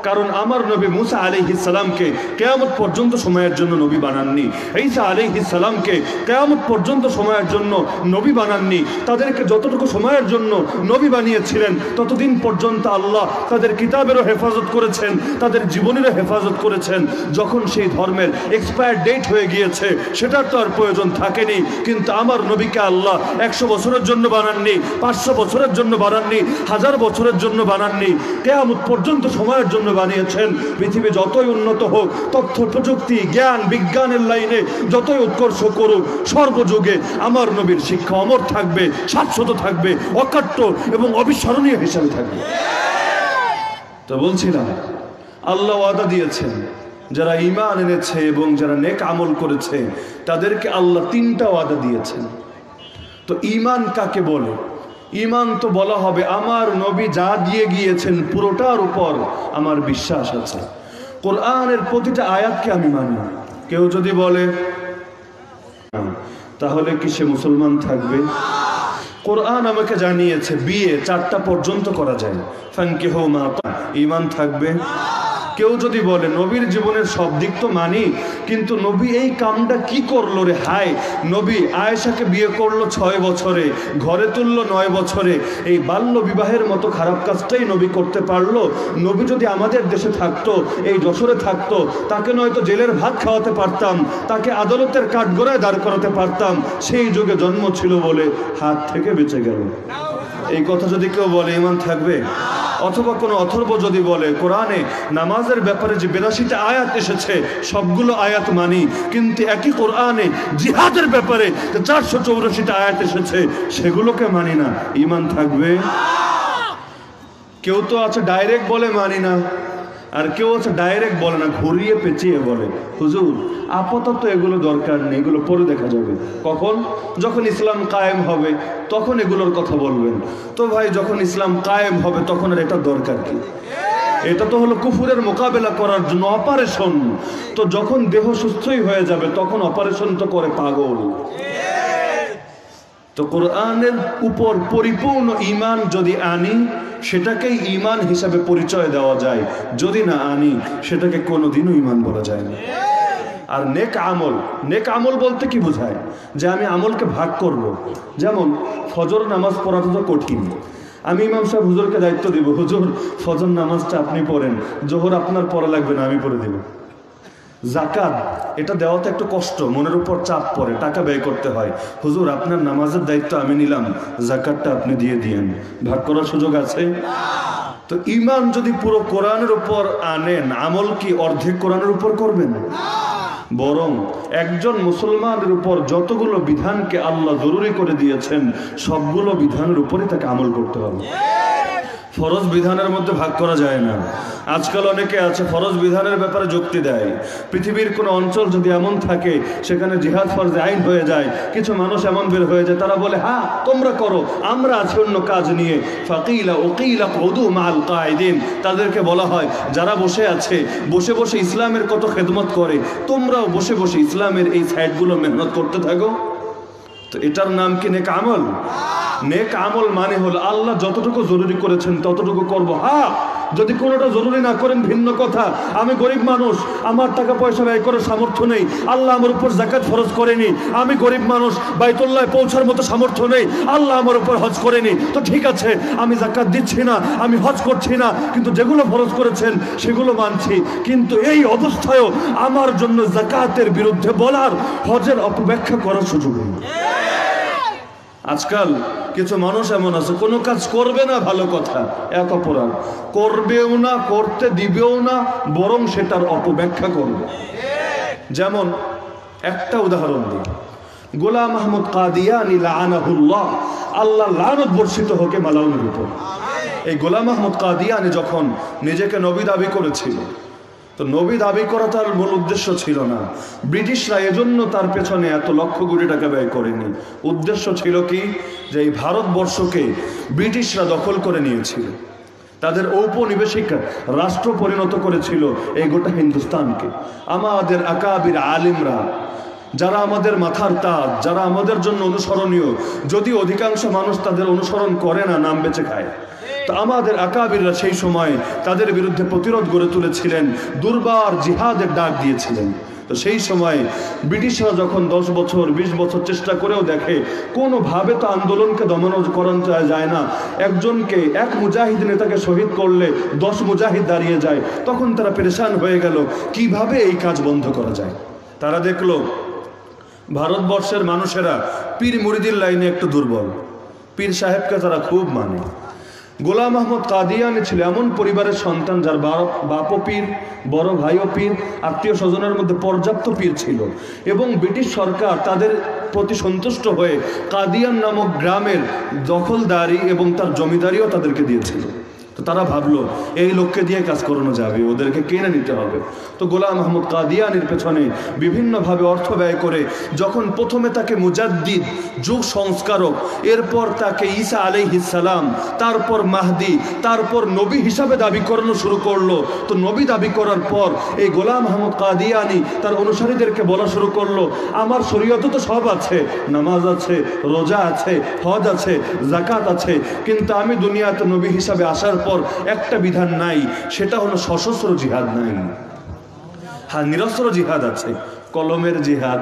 কারণ আমার নবী মুসা আলিহি সালামকে কেয়ামত পর্যন্ত সময়ের জন্য নবী বানাননি। ঈসা আলিহি সালামকে কেয়ামত পর্যন্ত সময়ের জন্য নবী বানাননি। তাদেরকে যতটুকু সময়ের জন্য নবী বানিয়েছিলেন, ততদিন পর্যন্ত আল্লাহ তাদের কিতাবেরও হেফাজত করেছেন, তাদের জীবনেরও হেফাজত করেছেন। যখন সেই ধর্মের এক্সপায়ার ডেট হয়ে গিয়েছে, সেটার তো আর প্রয়োজন থাকেনি। কিন্তু আমার নবীকে আল্লাহ একশো বছরের জন্য বানাননি, পাঁচশো বছরের জন্য বানাননি, হাজার বছরের জন্য বানাননি। কেয়ামত পর্যন্ত সময়ের জন্য বানিয়েছেন। পৃথিবী যতই উন্নত হোক, তথ্য, প্রযুক্তি, জ্ঞান, বিজ্ঞানের লাইনে যতই উৎকর্ষ করুক, সর্বযুগে আমার নবীর শিক্ষা অমর থাকবে শাশ্বত থাকবে, অকাট্য এবং অবিস্মরণীয় হিসাবে থাকবে। তো বলছিলাম, আল্লাহ ওয়াদা দিয়েছেন, যারা ইমান এনেছে এবং যারা নেক আমল করেছে, তাদেরকে আল্লাহ তিনটা ওয়াদা দিয়েছেন। তো ইমান কাকে বলে? ইমান তো বলা হবে, আমার নবী যা দিয়ে গিয়েছেন পুরোটার উপর আমার বিশ্বাস আছে। কোরআনের প্রতিটা আয়াতকে আমি মানি। কেউ যদি বলে, তাহলে কি সে মুসলমান থাকবে? কোরআন আমাকে জানিয়েছে, বিয়ে চারটা পর্যন্ত করা যায়। ফাঙ্কে হো মা ইমান থাকবে? কেউ যদি বলে, নবীর জীবনের সব দিক তো মানি, কিন্তু নবী এই কামটা কি করল রে? হায়, নবী আয়েশাকে বিয়ে করল ছয় বছরে, ঘরে তুললো নয় বছরে, এই বাল্য বিবাহের মতো খারাপ কাজটাই নবী করতে পারল? নবী যদি আমাদের দেশে থাকতো, এই যশোরে থাকতো, তাকে নয়তো জেলের ভাত খাওয়াতে পারতাম, তাকে আদালতের কাঠগড়ায় দাঁড় করাতে পারতাম, সেই যুগে জন্ম ছিল বলে হাত থেকে বেঁচে গেল। এই কথা যদি কেউ বলে, ইমান থাকবে? অথবা কোনো অথর্ব যদি বলে, কোরআনে নামাজের ব্যাপারে যে বেরাশিটা আয়াত এসেছে, সবগুলো আয়াত মানি, কিন্তু একই কোরআনে জিহাদের ব্যাপারে চারশো চৌরাশিটা আয়াত এসেছে, সেগুলোকে মানি না। ইমান থাকবে? কেউ তো আছে, ডাইরেক্ট বলে মানি না। আর কেউ আছে ডাইরেক্ট বলে না, ঘুরিয়ে পেঁচিয়ে বলে। হুজুর, আপাতত এগুলো দরকার নেই, এগুলো পরে দেখা যাবে। কখন? যখন ইসলাম কায়েম হবে, তখন এগুলোর কথা বলবেন। তো ভাই, যখন ইসলাম কায়েম হবে, তখন আর এটা দরকার কি? এটা তো হলো কুফুরের মোকাবেলা করার জন্য অপারেশন তো যখন দেহ সুস্থই হয়ে যাবে, তখন অপারেশন তো করে পাগল। তো কোরআনের উপর পরিপূর্ণ ইমান যদি আনি সেটাকেই ইমান হিসাবে পরিচয় দেওয়া যায়। যদি না আনি, সেটাকে কোনোদিনও ইমান বলা যায় না আর নেক আমল নেক আমল বলতে কি বোঝায়? যে আমি আমলকে ভাগ করব। যেমন, ফজর নামাজ পড়াটা তো কঠিন। আমি ইমাম সাহেব হুজুরকে দায়িত্ব দিব, হুজুর, ফজর নামাজটা আপনি পড়েন। জোহর আপনার পড়া লাগবে না, আমি পড়ে দিব। জাকাত, এটা দেওয়াতে একটু কষ্ট, মনের উপর চাপ পড়ে, টাকা ব্যয় করতে হয়। হুজুর, আপনার নামাজের দায়িত্ব আমি নিলাম, জাকাতটা আপনি দিয়ে দিয়েন। ভাগ করার সুযোগ আছে? তো ইমান যদি পুরো কোরআনের উপর আনেন, আমল কি অর্ধেক কোরআনের উপর করবেন? বরং একজন মুসলমানের উপর যতগুলো বিধানকে আল্লাহ জরুরি করে দিয়েছেন, সবগুলো বিধানের উপরে তাকে আমল করতে হবে। ফরজ বিধানের মধ্যে ভাগ করা যায় না। আজকাল অনেকে আছে ফরজ বিধানের ব্যাপারে যুক্তি দেয়। পৃথিবীর কোনো অঞ্চল যদি এমন থাকে, সেখানে জিহাদ ফরজ আইন হয়ে যায়, কিছু মানুষ এমন বের হয়ে যায়, তারা বলে হ্যাঁ তোমরা করো, আমরা আছি অন্য কাজ নিয়ে। ফাকিলা ওকিলা কদু মাল কায়দিন তাদেরকে বলা হয়, যারা বসে আছে, বসে বসে ইসলামের কত খেদমত করে, তোমরাও বসে বসে ইসলামের এই সাইডগুলো মেহনত করতে থাকো। তো এটার নাম কি নেক আমল? নেক আমল মানে হল আল্লাহ যতটুকু জরুরি করেছেন ততটুকু করব। হ্যাঁ যদি কোনোটা জরুরি না করেন, ভিন্ন কথা। আমি গরিব মানুষ, আমার টাকা পয়সা ব্যয় করার সামর্থ্য নেই। আল্লাহ আমার উপর জাকাত ফরজ করেনি। আমি গরিব মানুষ, বাইতুল্লাহ পৌঁছার মতো সামর্থ্য নেই। আল্লাহ আমার উপর হজ করেনি। তো ঠিক আছে, আমি জাকাত দিচ্ছি না, আমি হজ করছি না, কিন্তু যেগুলো ফরজ করেছেন, সেগুলো মানছি। কিন্তু এই অবস্থায়ও আমার জন্য জাকাতের বিরুদ্ধে বলার হজের অপব্যাখ্যা করার সুযোগ নেই। আজকাল কিছু মানুষ এমন আছে, কোনো কাজ করবে না, ভালো কথা, এক অপরাধ। করবেও না, করতে দিবেও না, বরং সেটার অপব্যাখ্যা করবে। যেমন একটা উদাহরণ দিই। গোলাম আহমদ কাদিয়ানি লানাহুল্লাহ, আল্লাহ লানত বর্ষিত হোকে মালাউনের উপর। এই গোলাম আহমদ কাদিয়ানি যখন নিজেকে নবী দাবি করেছিল তো নবী দাবি করা তার মূল উদ্দেশ্য ছিল না। ব্রিটিশরা এজন্য তার পেছনে এত লক্ষ কোটি টাকা ব্যয় করেনি। উদ্দেশ্য ছিল কি? যে এই ভারতবর্ষকে ব্রিটিশরা দখল করে নিয়েছিল। তাদের ঔপনিবেশিক রাষ্ট্র পরিণত করেছিল এই গোটা হিন্দুস্তানকে। আমাদের আকাবির আলিমরা, যারা আমাদের মাথার তাজ, যারা আমাদের জন্য অনুসরণীয়, যদি অধিকাংশ মানুষ তাদের অনুসরণ করে না, নাম বেঁচে খায়। তো আমাদের আকাবিররা সেই সময় তাদের বিরুদ্ধে প্রতিরোধ গড়ে তুলেছিলেন, দুর্বার জিহাদের ডাক দিয়েছিলেন। তো সেই সময় ব্রিটিশরা যখন দশ বছর ২০ বছর চেষ্টা করেও দেখে, কোনোভাবে তো আন্দোলনকে দমন করানো যায় না। একজনকে, এক মুজাহিদ নেতাকে শহীদ করলে দশ মুজাহিদ দাঁড়িয়ে যায়, তখন তারা পেরেশান হয়ে গেল, কীভাবে এই কাজ বন্ধ করা যায়? তারা দেখল, ভারতবর্ষের মানুষেরা পীর মুরিদির লাইনে একটু দুর্বল। পীর সাহেবকে তারা খুব মানে। গোলাম আহমদ কাদিয়ানি ছিল এমন পরিবারের সন্তান যার বাপ- পীর, বড় ভাইও পীর, আত্মীয় স্বজনের মধ্যে পর্যাপ্ত পীর ছিল। এবং ব্রিটিশ সরকার তাদের প্রতি সন্তুষ্ট হয়ে কাদিয়ান নামক গ্রামের দখলদারি এবং তার জমিদারিও তাদেরকে দিয়েছিল। তো তারা ভাবলো, এই লোককে দিয়ে কাজ করানো যাবে, ওদেরকে কিনে নিতে হবে। তো গোলাম আহমদ কাদিয়ানির পেছনে বিভিন্নভাবে অর্থ ব্যয় করে যখন প্রথমে তাকে মুজাদ্দিদ, যুগ সংস্কারক, এরপর তাকে ঈসা আলাইহিসালাম তারপর মাহদি, তারপর নবী হিসাবে দাবি করানো শুরু করল। তো নবী দাবি করার পর এই গোলাম আহমদ কাদিয়ানি তার অনুসারীদেরকে বলা শুরু করল, আমার শরীয়তে তো সব আছে, নামাজ আছে, রোজা আছে, হজ আছে জাকাত আছে, কিন্তু আমি দুনিয়াতে নবী হিসাবে আসার পর একটা বিধান নাই, সেটা হলো সশস্ত্র জিহাদ নাই। হ্যাঁ নিরস্ত্র জিহাদ আছে, কলমের জিহাদ,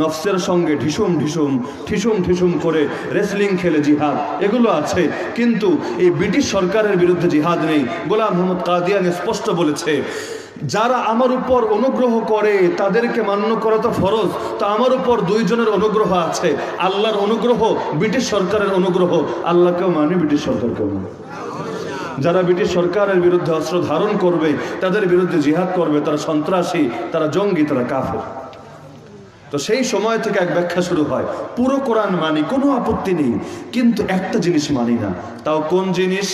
নফসের সঙ্গে ঢিসুম ঢিসুম ঠিসুম ঠিসুম করে রেসলিং খেলে জিহাদ, এগুলো আছে। কিন্তু এই ব্রিটিশ সরকারের বিরুদ্ধে জিহাদ নেই। গোলাম মোহাম্মদ কাদিয়ান স্পষ্ট বলেছে, যারা আমার উপর অনুগ্রহ করে, তাদেরকে মান্য করা তো ফরজ, তো আমার উপর দুইজনের অনুগ্রহ আছে। আল্লাহর অনুগ্রহ, ব্রিটিশ সরকারের অনুগ্রহ, আল্লাহকেও মানে ব্রিটিশ সরকারকেও মানে। যারা ব্রিটিশ সরকারের বিরুদ্ধে অস্ত্র ধারণ করবে, তাদের বিরুদ্ধে জিহাদ করবে, তারা সন্ত্রাসী, তারা জঙ্গি, তারা কাফের। তো সেই সময় থেকে এক ব্যাখ্যা শুরু হয়, পুরো কোরআন মানি, কোনো আপত্তি নেই, কিন্তু একটা জিনিস মানি না। তাও কোন জিনিস?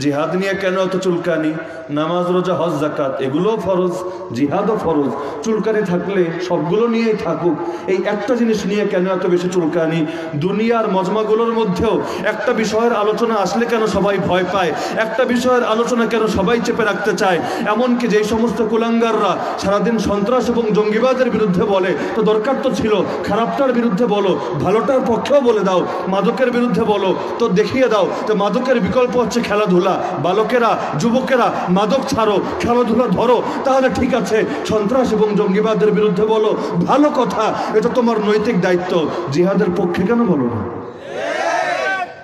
জিহাদ নিয়ে কেন এত চুলকানি? নামাজ, রোজা, হজ জাকাত এগুলোও ফরজ, জিহাদও ফরজ। চুলকানি থাকলে সবগুলো নিয়েই থাকুক। এই একটা জিনিস নিয়ে কেন এত বেশি চুলকানি? দুনিয়ার মজমাগুলোর মধ্যেও একটা বিষয়ের আলোচনা আসলে কেন সবাই ভয় পায়? একটা বিষয়ের আলোচনা কেন সবাই চেপে রাখতে চায়? এমনকি যেই সমস্ত কুলাঙ্গাররা সারাদিন সন্ত্রাস এবং জঙ্গিবাদের বিরুদ্ধে বলে, তো দরকার তো ছিল, খারাপটার বিরুদ্ধে বলো, ভালোটার পক্ষেও বলে দাও, মাদকের বিরুদ্ধে বলো, তো দেখিয়ে দাও তো মাদকের বিকল্প হচ্ছে খেলাধুলা। বালকেরা, যুবকেরা, মাদক ছাড়ো, খেলাধুলা ধরো, তাহলে ঠিক আছে। সন্ত্রাস এবং জঙ্গিবাদের বিরুদ্ধে বলো, ভালো কথা, এটা তোমার নৈতিক দায়িত্ব। জিহাদের পক্ষে কেন বলো না?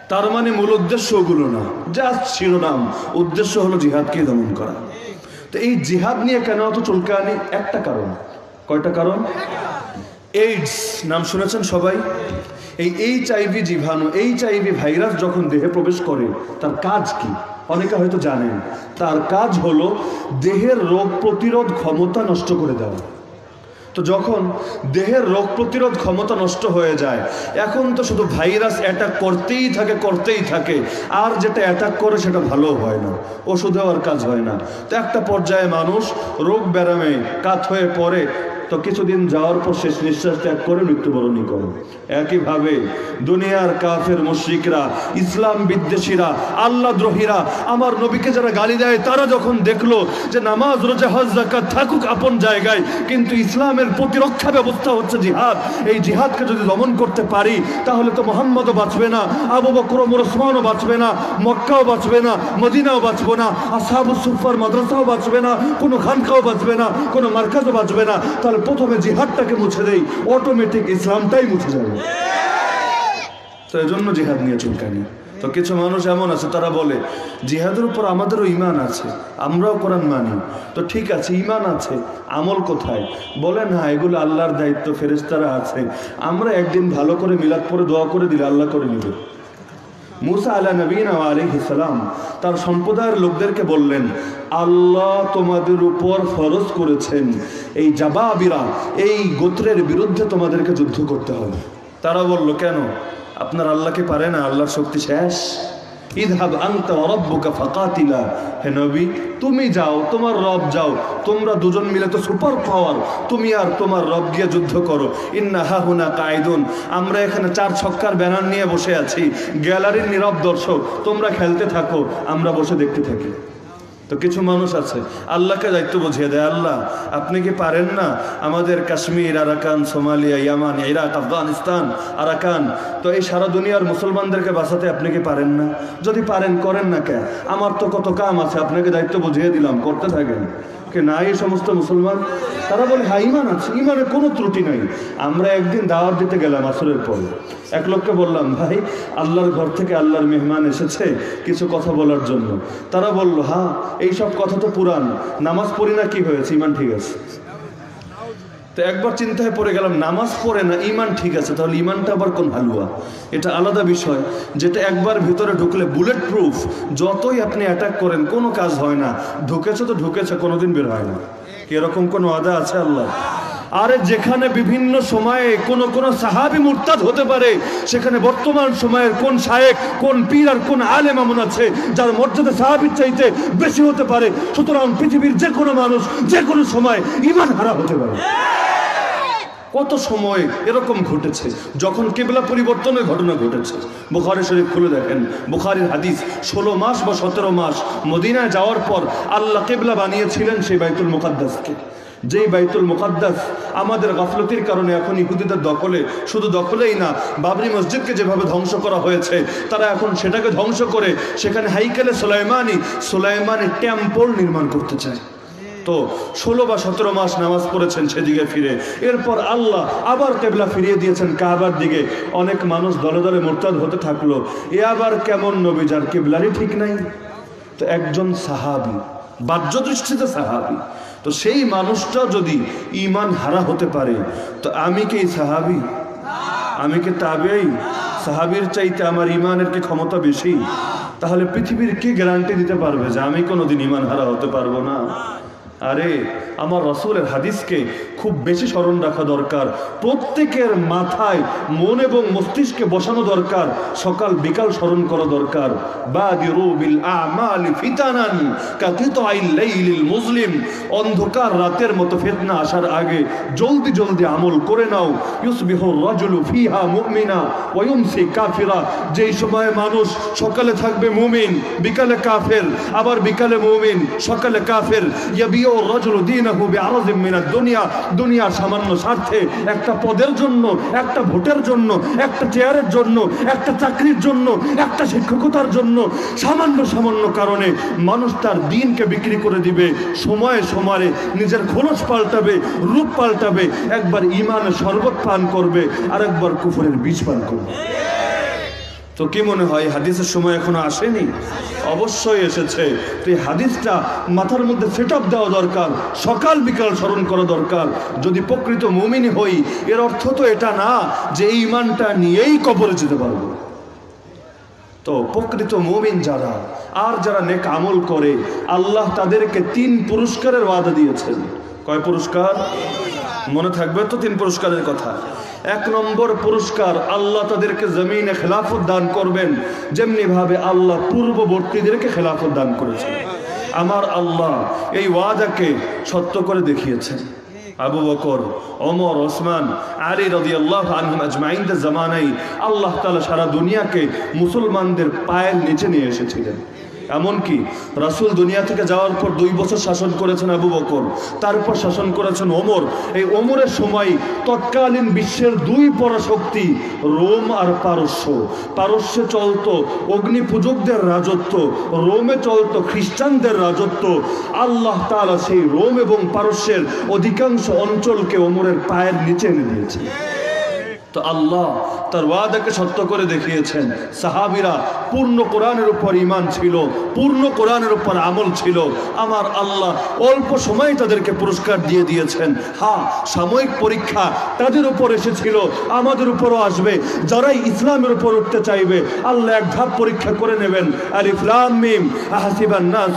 তার মানে মূল উদ্দেশ্য ওগুলো না জাস্ট শিরোনাম। উদ্দেশ্য হলো জিহাদকে দমন করা। তো এই জিহাদ নিয়ে কেন অত চুলকানি? একটা কারণ। কয়টা কারণ? এইডস নাম শুনেছেন সবাই? এই এইচ আইভি জীবাণু এইচ আইভি ভাইরাস যখন দেহে প্রবেশ করে, তার কাজ কি? অনেকে হয়তো জানেন। তার কাজ হলো দেহের রোগ প্রতিরোধ ক্ষমতা নষ্ট করে দেওয়া। তো যখন দেহের রোগ প্রতিরোধ ক্ষমতা নষ্ট হয়ে যায়, এখন তো শুধু ভাইরাস অ্যাটাক করতেই থাকে করতেই থাকে। আর যেটা অ্যাটাক করে, সেটা ভালো হয় না। ওষুধেও আর কাজ হয় না। তো একটা পর্যায়ে মানুষ রোগ ব্যারামে কাত হয়ে পড়ে তো কিছুদিন যাওয়ার পর শেষ নিঃশ্বাস ত্যাগ করে মৃত্যুবরণই করো। একইভাবে দুনিয়ার কাফের মুশ্রিকরা, ইসলাম বিদ্বেষীরা, আল্লাহ দ্রোহীরা, আমার নবীকে যারা গালি দেয়, তারা যখন দেখল যে নামাজ, রোজা, হজ জাকাত থাকুক আপন জায়গায়, কিন্তু ইসলামের প্রতিরক্ষা ব্যবস্থা হচ্ছে জিহাদ। এই জিহাদকে যদি দমন করতে পারি, তাহলে তো মোহাম্মদও বাঁচবে না, আবু বকর ওসমানও বাঁচবে না, মক্কাও বাঁচবে না, মদিনাও বাঁচবো না আসাবু সুফার মাদ্রাসাও বাঁচবে না, কোনো খানকাও বাঁচবে না, কোনো মার্কাজও বাঁচবে না। তাহলে প্রথমে জিহাদটাকে মুছে দেই অটোমেটিক ইসলামটাই মুছে যাবে। তো এই জন্য জিহাদ নিয়ে চুলকানি। তো কিছু মানুষ এমন আছে, তারা বলে, জিহাদের উপর আমাদেরও ইমান আছে, আমরাও কোরআন মানি। তো ঠিক আছে ইমান আছে, আমল কোথায়? বলে না এগুলো আল্লাহর দায়িত্ব ফেরেস্তারা আছে আমরা একদিন ভালো করে মিলাদ পরে দোয়া করে দিলে আল্লাহ করে নেবে। মুসা আলা নবীন আলিহিসাল্লাম তার সম্প্রদায়ের লোকদেরকে বললেন, আল্লাহ তোমাদের উপর ফরজ করেছেন। এই জাবা জাবাবিরা, এই গোত্রের বিরুদ্ধে তোমাদেরকে যুদ্ধ করতে হবে। তারা বলল, কেন? আপনার আল্লাহকে পারে না, আল্লাহর শক্তি শেষ? ইদহাব আংতা রব্বুকা ফাকাতিলা। হে নবী, তুমি যাও, তোমার রব যাও। তোমরা দুজন মিলে তো সুপার পাওয়ার। তুমি আর তোমার রব গিয়ে যুদ্ধ করো। ইন্না হাহুনা কায়দুন আমরা এখানে চার ছক্কার ব্যানার নিয়ে বসে আছি। গ্যালারির নীরব দর্শক, তোমরা খেলতে থাকো, আমরা বসে দেখতে থাকি। তো কিছু মানুষ আছে, আল্লাহকে দায়িত্ব বুঝিয়ে দেয়, আল্লাহ, আপনি কি পারেন না? আমাদের Kashmir, Arakan, Somalia, Yemen, Iraq, Afghanistan, Arakan, তো এই সারা দুনিয়ার মুসলমানদেরকে বাঁচাতে আপনি কি পারেন না? যদি পারেন, করেন না কে? আমার তো কত কাম আছে, আপনাকে দায়িত্ব বুঝিয়ে দিলাম, করতে থাকেন। কে না এই সমস্ত মুসলমান, তারা বলে হ্যাঁ ইমান আছে ইমানের কোনো ত্রুটি নাই। আমরা একদিন দাওয়াত দিতে গেলাম আসরের পরে। এক লোককে বললাম, ভাই, আল্লাহর ঘর থেকে আল্লাহর মেহমান এসেছে কিছু কথা বলার জন্য। তারা বলল হ্যাঁ এইসব কথা তো পুরান নামাজ পড়ি না কি হয়েছে? ইমান ঠিক আছে? তো একবার চিন্তায় পড়ে গেলাম, নামাজ পড়ে না ইমান ঠিক আছে, তাহলে ইমানটা আবার কোন হালুয়া? এটা আলাদা বিষয়, যেটা একবার ভিতরে ঢুকলে বুলেট প্রুফ যতই আপনি অ্যাটাক করেন, কোনো কাজ হয় না। ঢুকেছে তো ঢুকেছে, কোনোদিন বের হয় না। এরকম কোনো আদা আছে আল্লাহ আরে যেখানে বিভিন্ন সময়ে কোন কোন সাহাবি মুরতাদ হতে পারে, সেখানে বর্তমান সময়ের কোন শায়েক কোন পীর আর কোন আলেম এমন আছে, যার মর্যাদা সাহাবির চাইতে বেশি হতে পারে। সুতরাং পৃথিবীর যে কোনো মানুষ যে কোনো সময় ইমান হারা হতে পারে। কত সময় এরকম ঘটেছে, যখন কেবলা পরিবর্তনের ঘটনা ঘটেছে। বুখারি শরীফ খুলে দেখেন, বুখারির হাদিস, ষোলো মাস বা সতেরো মাস মদিনায় যাওয়ার পর আল্লাহ কেবলা বানিয়েছিলেন সেই বাইতুল মুকাদ্দাসকে। যেই বাইতুল মুকাদ্দাস আমাদের গাফলতির কারণে এখন ইহুদিদের দখলে, শুধু দখলেই না, বাবরি মসজিদকে যেভাবে ধ্বংস করা হয়েছে, তারা এখন সেটাকে ধ্বংস করে সেখানে হাইকেলে সোলাইমানি সোলাইমানি টেম্পল নির্মাণ করতে চায়। তো ষোলো বা সতেরো মাস নামাজ পড়েছেন সেদিকে ফিরে। এরপর আল্লাহ আবার কেবলা ফিরিয়ে দিয়েছেন কাবার দিকে। অনেক মানুষ দলে দলে মোরতাদ হতে থাকল। এ আবার কেমন নবী যার কেবলারই ঠিক নাই? তো একজন সাহাবি বাহ্য দৃষ্টিতে সাহাবি তো সেই মানুষটা যদি ইমান হারা হতে পারে, তো আমি কি সাহাবি? আমি কি তাবেই সাহাবির চাইতে আমার ইমানের কি ক্ষমতা বেশি? তাহলে পৃথিবীর কি গ্যারান্টি দিতে পারবে যে আমি কোনোদিন ইমান হারা হতে পারব না? আরে, আমার রসুলের হাদিসকে খুব বেশি স্মরণ রাখা দরকার। প্রত্যেকের মাথায় মন এবং মস্তিষ্কে বসানো দরকার। সকাল, বিকাল স্মরণ করা দরকার। মুসলিম। অন্ধকার রাতের মতো ফিতনা আসার আগে জলদি জলদি আমল করে নাও। ইউসবিহু রাজুলু ফিহা মুমিনা ওয়া ইউমসি কাফিরা। যেই সময়ে মানুষ সকালে থাকবে মুমিন, বিকালে কাফের, আবার বিকালে মুমিন, সকালে কাফের। ইয়াবিউ রাজুলু দীনাহু বিআরাযিম মিনাদ দুনিয়া। দুনিয়ার সামান্য স্বার্থে একটা পদের জন্য, একটা ভোটের জন্য, একটা চেয়ারের জন্য, একটা চাকরির জন্য, একটা শিক্ষকতার জন্য, সামান্য সামান্য কারণে মানুষ তার দিনকে বিক্রি করে দিবে, সময়ে সময়ে নিজের খোলস পাল্টাবে, রূপ পাল্টাবে, একবার ইমানের শরবত পান করবে আর একবার কুফরের বীজ পান করবে। তো কি মনে হয়, হাদিসের সময় এখনও আসেনি? অবশ্যই এসেছে। তো এই হাদিসটা মাথার মধ্যে সেট আপ দেওয়া দরকার, সকাল বিকাল স্মরণ করা দরকার। যদি প্রকৃত মুমিনি হই, এর অর্থ তো এটা না যে এই ইমানটা নিয়েই কবরে যেতে পারব। তো প্রকৃত মুমিন যারা, আর যারা নেক আমল করে, আল্লাহ তাদেরকে তিন পুরস্কারের ওয়াদা দিয়েছেন। কয় পুরস্কার? মনে থাকবে তো তিন পুরস্কারের কথা। এক নম্বর পুরস্কার, আল্লাহ তাদেরকে জমিনে খেলাফত দান করবেন। যেমনি ভাবে আল্লাহ পূর্ববর্তীদেরকে খেলাফত দান করেছেন। আমার আল্লাহ এই ওয়াদাকে সত্য করে দেখিয়েছেন। আবু বকর অমর ওসমান, আলী রদি আল্লাহ আনহুম জামানাই আল্লাহ তালা সারা দুনিয়াকে মুসলমানদের পায়ের নিচে নিয়ে এসেছিলেন। এমনকি রাসুল দুনিয়া থেকে যাওয়ার পর দুই বছর শাসন করেছেন আবু বকর তারপর শাসন করেছেন ওমর। এই ওমরের সময় তৎকালীন বিশ্বের দুই পরাশক্তি, রোম আর পারস্য। পারস্যে চলত অগ্নিপূজকদের রাজত্ব, রোমে চলত খ্রিস্টানদের রাজত্ব। আল্লাহ তাআলা সেই রোম এবং পারস্যের অধিকাংশ অঞ্চলকে ওমরের পায়ের নিচে এনে দিয়েছে তো আল্লাহ তার ওয়াদাকে সত্য করে দেখিয়েছেন। সাহাবিরা পূর্ণ কোরআনের উপর ইমান ছিল, পূর্ণ কোরআনের উপর আমল ছিল। আমার আল্লাহ অল্প সময় তাদেরকে পুরস্কার দিয়ে দিয়েছেন। হ্যাঁ সাময়িক পরীক্ষা তাদের উপর এসেছিল, আমাদের উপরও আসবে। যারাই ইসলামের উপর উঠতে চাইবে, আল্লাহ এক ধাপ পরীক্ষা করে নেবেন। আলিফ, লাম, মিম, আহাসিবান নাস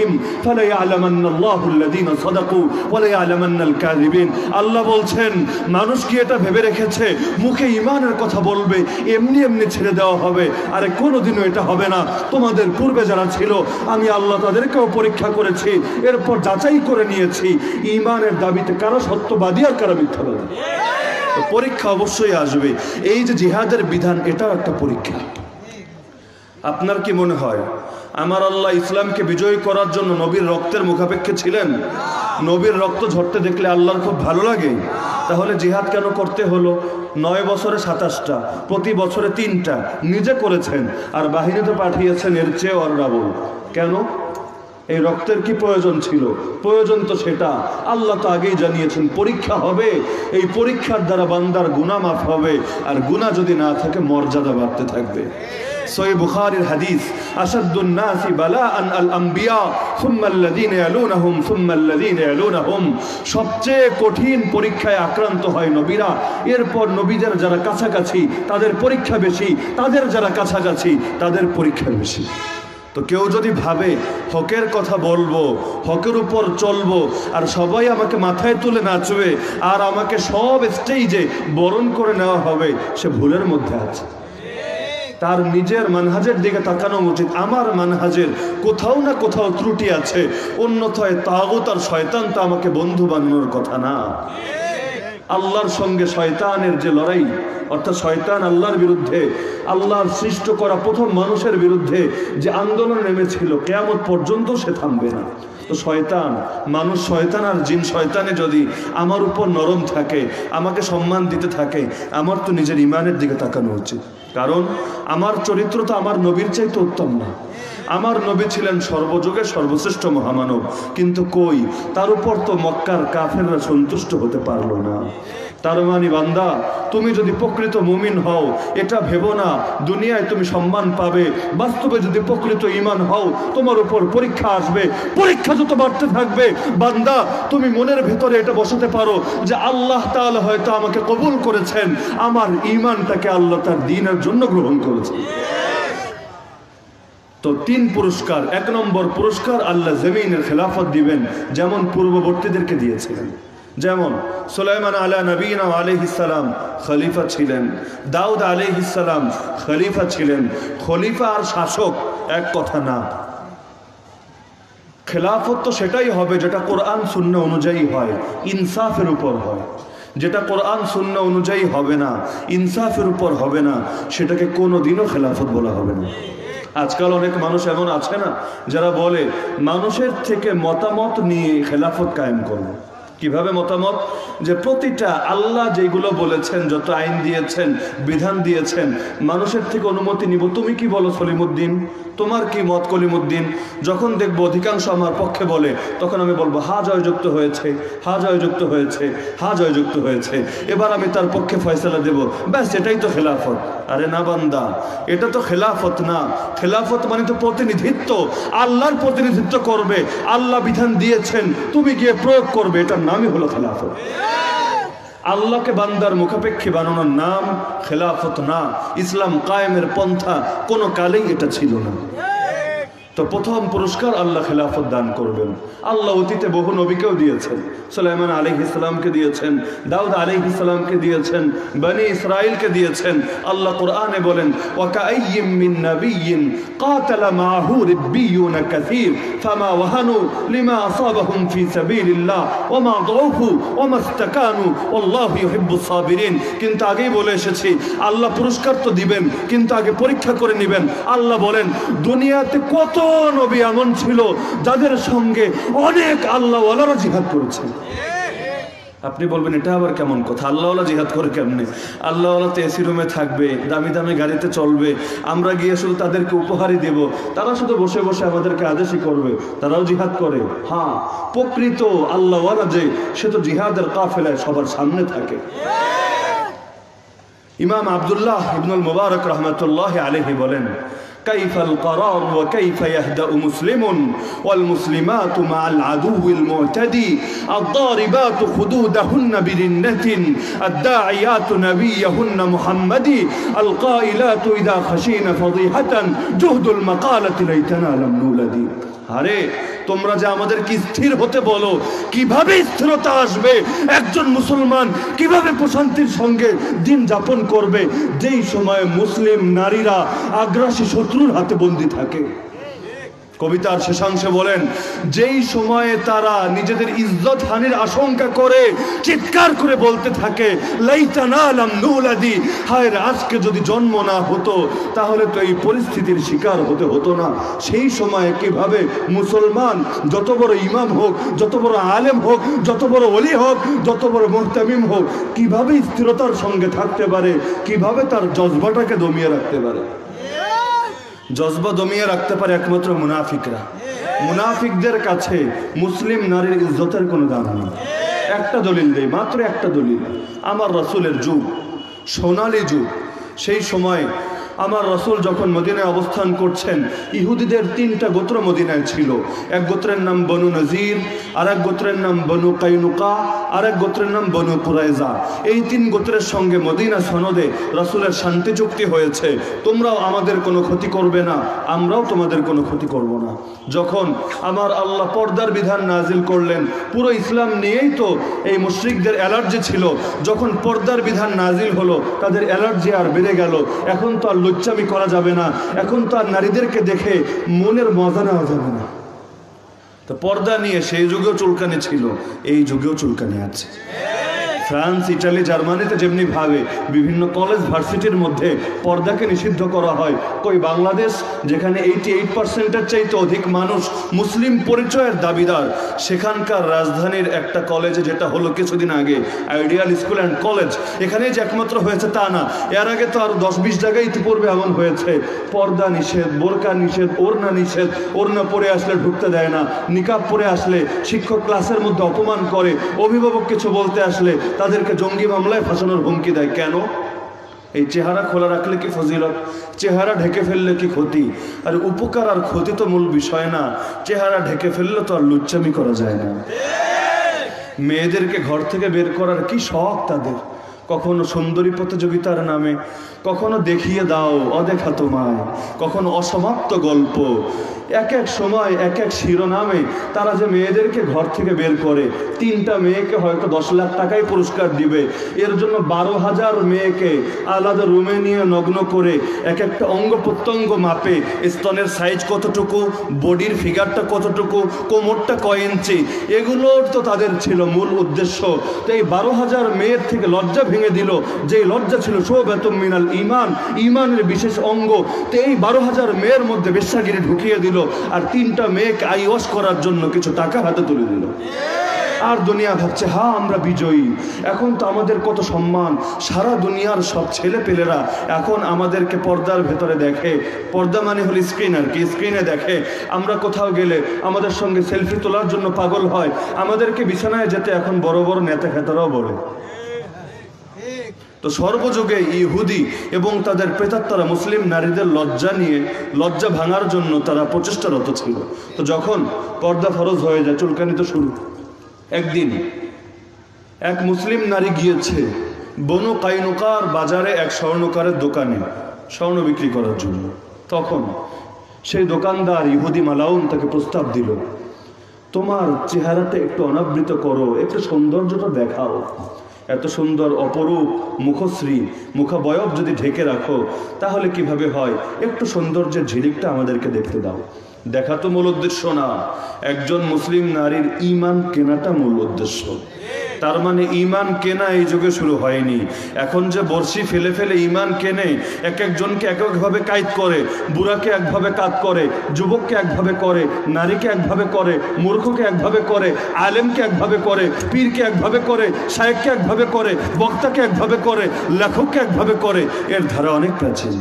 হুম ফালা আল্লাযীনা সাদাকু ওয়া লা ইয়ালামান্না আল কাযিবিন আল্লাহ বলছেন, মানুষ কি এটা ভেবে রেখেছে? মুখে ঈমানের কথা বলবে, এমনি এমনি ছেড়ে দেওয়া হবে। আরে কোনোদিনও এটা হবে না। তোমাদের পূর্বে যারা ছিল, আমি আল্লাহ তাদেরকেও পরীক্ষা করেছি, এরপর যাচাই করে নিয়েছি। ঈমানের দাবিতে কারা সত্যবাদী আর কারা মিথ্যাবাদী পরীক্ষা অবশ্যই আসবে। এই যে জিহাদের বিধান, এটাও একটা পরীক্ষা। আপনার কি মনে হয় আমার আল্লাহ ইসলামকে বিজয়ী করার জন্য নবীর রক্তের মুখাপেক্ষে ছিলেন। নবীর রক্ত ঝরতে দেখলে আল্লাহর খুব ভালো লাগে। তাহলে জিহাদ কেন করতে হলো? নয় বছরে সাতাশটা, প্রতি বছরে তিনটা। নিজে করেছেন, আর বাহিনীতে পাঠিয়েছেন, এর চেয়ে আর কেন? এই রক্তের কি প্রয়োজন ছিল? প্রয়োজন তো সেটা। আল্লাহ তো আগেই জানিয়েছেন, পরীক্ষা হবে। এই পরীক্ষার দ্বারা বান্দার গুণা মাফ হবে। আর গুণা যদি না থাকে, মর্যাদা বাড়তে থাকবে। সহি বুখারীর হাদিস আসাদুন নাসি বালাআন আল আম্বিয়া সুম্মা আল্লাযীনা ইয়ালুনাহুম সুম্মা আল্লাযীনা ইয়ালুনাহুম। সবচেয়ে কঠিন পরীক্ষায় আক্রান্ত হয় নবীরা। এরপর নবীদের যারা কাছাকাছি, তাদের পরীক্ষা বেশি, তাদের যারা কাছাকাছি, তাদের পরীক্ষা বেশি। তো কেউ যদি ভাবে হকের কথা বলব, হকের উপর চলবো, আর সবাই আমাকে মাথায় তুলে নাচবে, আর আমাকে সব স্টেজে বরণ করে নেওয়া হবে, সে ভুলের মধ্যে আছে। তার নিজের মানহাজের দিকে তাকানো উচিত। আমার মানহাজের কোথাও না কোথাও ত্রুটি আছে। অন্যথায় তাগত আর শয়তান তো আমাকে বন্ধু বানানোর কথা না। আল্লাহর সঙ্গে শয়তানের যে লড়াই, অর্থাৎ শয়তান আল্লাহর বিরুদ্ধে, আল্লাহর সৃষ্ট করা প্রথম মানুষের বিরুদ্ধে যে আন্দোলন নেমেছিল, কেয়ামত পর্যন্ত সে থামবে না। তো শয়তান, মানুষ শয়তান আর জিন শয়তানে যদি আমার উপর নরম থাকে, আমাকে সম্মান দিতে থাকে, আমার তো নিজের ইমানের দিকে তাকানো উচিত। কারণ আমার চরিত্র তো আমার নবীর চাইতে উত্তম না। আমার নবী ছিলেন সর্বযুগে সর্বশ্রেষ্ঠ মহামানব। কিন্তু কই? তার উপর তো মক্কার কাফেররা সন্তুষ্ট হতে পারল না। তার মানে বান্দা, তুমি যদি প্রকৃত মুমিন হও, এটা ভেবো না। দুনিয়ায় তুমি সম্মান পাবে। বাস্তবে যদি প্রকৃত ইমান হও, তোমার উপর পরীক্ষা আসবে। পরীক্ষা যত বাড়তে থাকবে, বান্দা, তুমি মনের ভেতরে এটা বসাতে পারো যে আল্লাহ তাআলা হয়তো আমাকে কবুল করেছেন। আমার ইমানটাকে আল্লাহ তার দিনের জন্য গ্রহণ করেছেন। তো তিন পুরস্কার, এক নম্বর পুরস্কার আল্লাহ জমিনের খেলাফত দিবেন, যেমন পূর্ববর্তীদেরকে দিয়েছিলেন। যেমন সুলাইমান আলা নবীন আলহিসাল্লাম খলিফা ছিলেন, দাউদ আলহিসাল্লাম খলিফা ছিলেন, খলিফা আর শাসক এক কথা না। খেলাফত তো সেটাই হবে যেটা কোরআন শূন্য অনুযায়ী হয়, ইনসাফের উপর হয়। যেটা কোরআন শূন্য অনুযায়ী হবে না, ইনসাফের উপর হবে না, সেটাকে কোনো দিনও খেলাফত বলা হবে না। আজকাল অনেক মানুষ এমন আছে না, যারা বলে, মানুষের থেকে মতামত নিয়ে খেলাফত কায়েম করব। কীভাবে মতামত? যে প্রতিটা আল্লাহ যেগুলো বলেছেন, যত আইন দিয়েছেন, বিধান দিয়েছেন, মানুষের থেকে অনুমতি নিব। তুমি কি বলো সলিমুদ্দিন? তোমার কি মত, কলিমুদ্দিন? যখন দেখব অধিকাংশ আমার পক্ষে বলে, তখন আমি বলব, হা, জয়যুক্ত হয়েছে, হা, জয়যুক্ত হয়েছে, হা, জয়যুক্ত হয়েছে। এবার আমি তার পক্ষে ফয়সলা দেব। ব্যাস, এটাই তো খেলাফত। আরে না, বান্দা, এটা তো খেলাফত না। খেলাফত মানে তো প্রতিনিধিত্ব। আল্লাহর প্রতিনিধিত্ব করবে। আল্লাহ বিধান দিয়েছেন, তুমি গিয়ে প্রয়োগ করবে। এটার নামই হলো খেলাফত। আল্লাহকে বান্দার মুখাপেক্ষী বানানোর নাম খেলাফত না। ইসলাম কায়েমের পন্থা কোনো কালেই এটা ছিল না। তো প্রথম পুরস্কার আল্লাহ খেলাফত দান করবেন। আল্লাহ অতীতে বহু নবীকেও দিয়েছেন। সুলাইমান আলী ইসলামকে দিয়েছেন, দাউদ আলী ইসলামকে দিয়েছেন, বানি ইসরায়েলকে দিয়েছেন। আল্লাহ কোরআনে বলেন কিন্তু আগেই বলে এসেছি, আল্লাহ পুরস্কার তো দিবেন, কিন্তু আগে পরীক্ষা করে নেবেন। আল্লাহ বলেন, দুনিয়াতে কত নবী এমন ছিল যাদের সঙ্গে অনেক আল্লাহ জিহাদ করেছে। আপনি বলবেন, এটা আবার কেমন কথা? আল্লাহওয়ালা জিহাদ করে কেমনে? আল্লাহওয়ালা তো এসি রুমে থাকবে, দামি দামি গাড়িতে চলবে, আমরা গিয়ে শুধু তাদেরকে উপহারই দেব। তারা শুধু বসে বসে আমাদেরকে আদেশই করবে, তারাও জিহাদ করে। হ্যাঁ প্রকৃত আল্লাহওয়ালা যে, সে তো জিহাদের কাফেলায় সবার সামনে থাকে। ইমাম আবদুল্লাহ ইবনুল মুবারক রহমতুল্লাহ আলহি বলেন كيف القرار وكيف يهدأ مسلم؟ والمسلمات مع العدو المعتدي الضاربات خدودهن برنة الداعيات نبيهن محمد القائلات إذا خشين فضيحة جهد المقالة ليتنا لم نولد. আরে, তোমরা যে আমাদেরকে স্থির হতে বলো? কীভাবে স্থিরতা আসবে? একজন মুসলমান কীভাবে প্রশান্তির সঙ্গে দিন যাপন করবে? যেই সময়ে মুসলিম নারীরা আগ্রাসী শত্রুর হাতে বন্দী থাকে। কবিতার শেষাংশে বলেন যেই সময়ে তারা নিজেদের ইজ্জত হানির আশঙ্কা করে চিৎকার করে বলতে থাকে লাইতানা আলাম নুলাদি রে, আজকে যদি জন্ম না হতো তাহলে তো এই পরিস্থিতির শিকার হতে হতো না। সেই সময়ে কীভাবে মুসলমান যত বড় ইমাম হোক যত বড় আলেম হোক যত বড় অলি হোক যত বড় মোহতামিম হোক কীভাবে স্থিরতার সঙ্গে থাকতে পারে কীভাবে তার জজবাটাকে দমিয়ে রাখতে পারে? জজবা দমিয়ে রাখতে পারে একমাত্র মুনাফিকরা। মুনাফিকদের কাছে মুসলিম নারীর ইজ্জতের কোনো দাম নেই। একটা দলিল দেই, মাত্র একটা দলিল। আমার রসুলের যুগ, সোনালী যুগ, সেই সময় আমার রসুল যখন মদিনায় অবস্থান করছেন, ইহুদিদের তিনটা গোত্র মদিনায় ছিল। এক গোত্রের নাম বনু নজির আর এক গোত্রের নাম বনু কাইনুকা আর এক গোত্রের নাম বনু কুরাইজা। এই তিন গোত্রের সঙ্গে মদিনা সনদে রসুলের শান্তি চুক্তি হয়েছে। তোমরাও আমাদের কোনো ক্ষতি করবে না, আমরাও তোমাদের কোনো ক্ষতি করব না। যখন আমার আল্লাহ পর্দার বিধান নাজিল করলেন, পুরো ইসলাম নিয়েই তো এই মুশ্রিকদের অ্যালার্জি ছিল। যখন পর্দার বিধান নাজিল হলো, তাদের অ্যালার্জি আর বেড়ে গেল। এখন তো আর লুচ্চামি করা যাবে না। এখন তো আর নারীদেরকে দেখে মনের মজা নেওয়া যাবে না। তো পর্দা নিয়ে সেই যুগেও চুলকানি ছিল, এই যুগেও চুলকানি আছে। ফ্রান্স, ইটালি, জার্মানিতে যেমনি ভাবে বিভিন্ন কলেজ ভার্সিটির মধ্যে পর্দাকে নিষিদ্ধ করা হয়। কই বাংলাদেশ, যেখানে এইটি এইট পার্সেন্টের চাইতে অধিক মানুষ মুসলিম পরিচয়ের দাবিদার, সেখানকার রাজধানীর একটা কলেজে যেটা হলো কিছুদিন আগে আইডিয়াল স্কুল অ্যান্ড কলেজ এখানে যে একমাত্র হয়েছে তা না। এর আগে তো আর দশ বিশ জায়গায় ইতিপূর্বে এমন হয়েছে। পর্দা নিষেধ, বোরকা নিষেধ, ওড়না নিষেধ, ওড়না পরে আসলে ঢুকতে দেয় না, নিকাব পরে আসলে শিক্ষক ক্লাসের মধ্যে অপমান করে, অভিভাবক কিছু বলতে আসলে তাদেরকে জঙ্গি মামলায় ফাঁসানোর হুমকি দেয়। কেন? এই চেহারা খোলা রাখলে কি ফজিলত? চেহারা ঢেকে ফেললে কি ক্ষতি? আর উপকার আর ক্ষতি তো মূল বিষয় না। চেহারা ঢেকে ফেললে তো আর লুচ্চামি করা যায় না। মেয়েদেরকে ঘর থেকে বের করার কি শখ তাদের? কখনো সুন্দরী প্রতিযোগিতার নামে, কখনো দেখিয়ে দাও অদেখা তোমায়, কখনো অসমাপ্ত গল্প। এক এক সময়, এক এক শিরোনামে তারা যে মেয়েদেরকে ঘর থেকে বের করে, তিনটা মেয়েকে হয়তো দশ লাখ টাকাই পুরস্কার দিবে। এর জন্য বারো হাজার মেয়েকে আলাদা রুমে নিয়ে নগ্ন করে এক একটা অঙ্গ প্রত্যঙ্গ মাপে, স্তনের সাইজ কতটুকু বডির ফিগারটা কতটুকু, কোমরটা কয় ইঞ্চি এগুলোর তো তাদের ছিল মূল উদ্দেশ্য। তো এই বারো হাজার মেয়ের থেকে লজ্জা ভেঙে দিল। যে লজ্জা ছিল শোবেতম মিনাল ইমান ইমানের বিশেষ অঙ্গ। তো এই বারো হাজার মেয়ের মধ্যে বেশ্যাগিরি ঢুকিয়ে দিল। আর তিনটা মেয়েকে আই ওয়াশ করার জন্য কিছু টাকা হাতে তুলে দিল। আর দুনিয়া ভাবছে হ্যাঁ আমরা বিজয়ী। এখন তো আমাদের কত সম্মান। সারা দুনিয়ার সব ছেলে পেলেরা এখন আমাদেরকে পর্দার ভেতরে দেখে। পর্দা মানে হলো স্ক্রিন আর কি। স্ক্রিনে দেখে। আমরা কোথাও গেলে আমাদের সঙ্গে সেলফি তোলার জন্য পাগল হয়। আমাদেরকে বিছানায় যেতে এখন বড় বড় নেতা খেতারাও বলে। তো সর্বযুগে ইহুদি এবং তাদের প্রেতাত্মারা মুসলিম নারীদের লজ্জা নিয়ে, লজ্জা ভাঙার জন্য তারা প্রচেষ্টারত ছিল। তো যখন পর্দা ফরজ হয়ে যায়, চুলকানি তো শুরু। একদিন এক মুসলিম নারী গিয়েছে বনু কাইনুকার বাজারে এক স্বর্ণকারের দোকানে স্বর্ণ বিক্রি করার জন্য। তখন সেই দোকানদার ইহুদি মালাউন তাকে প্রস্তাব দিল, তোমার চেহারাটা একটু অনাবৃত করো, একটু সৌন্দর্যটা দেখাও। এত সুন্দর, অপরূপ, মুখশ্রী, মুখাবয়ব যদি ঢেকে রাখো, তাহলে কীভাবে হয়? একটু সৌন্দর্যের ঝিলিকটা আমাদেরকে দেখতে দাও। দেখা তো মূল উদ্দেশ্য না, একজন মুসলিম নারীর ইমান কেনাটা মূল উদ্দেশ্য। তার মানে ইমান কেনা এই যুগে শুরু হয়নি এখন যে বর্ষি ফেলে ফেলে ইমান কেনে এক একজনকে এক একভাবে কায়দ করে বুড়াকে একভাবে কাত করে যুবককে একভাবে করে নারীকে একভাবে করে মূর্খকে একভাবে করে আলেমকে একভাবে করে পীরকে একভাবে করে শায়েককে একভাবে করে বক্তাকে একভাবে করে লেখককে একভাবে করে এর ধারা অনেক প্রাচীন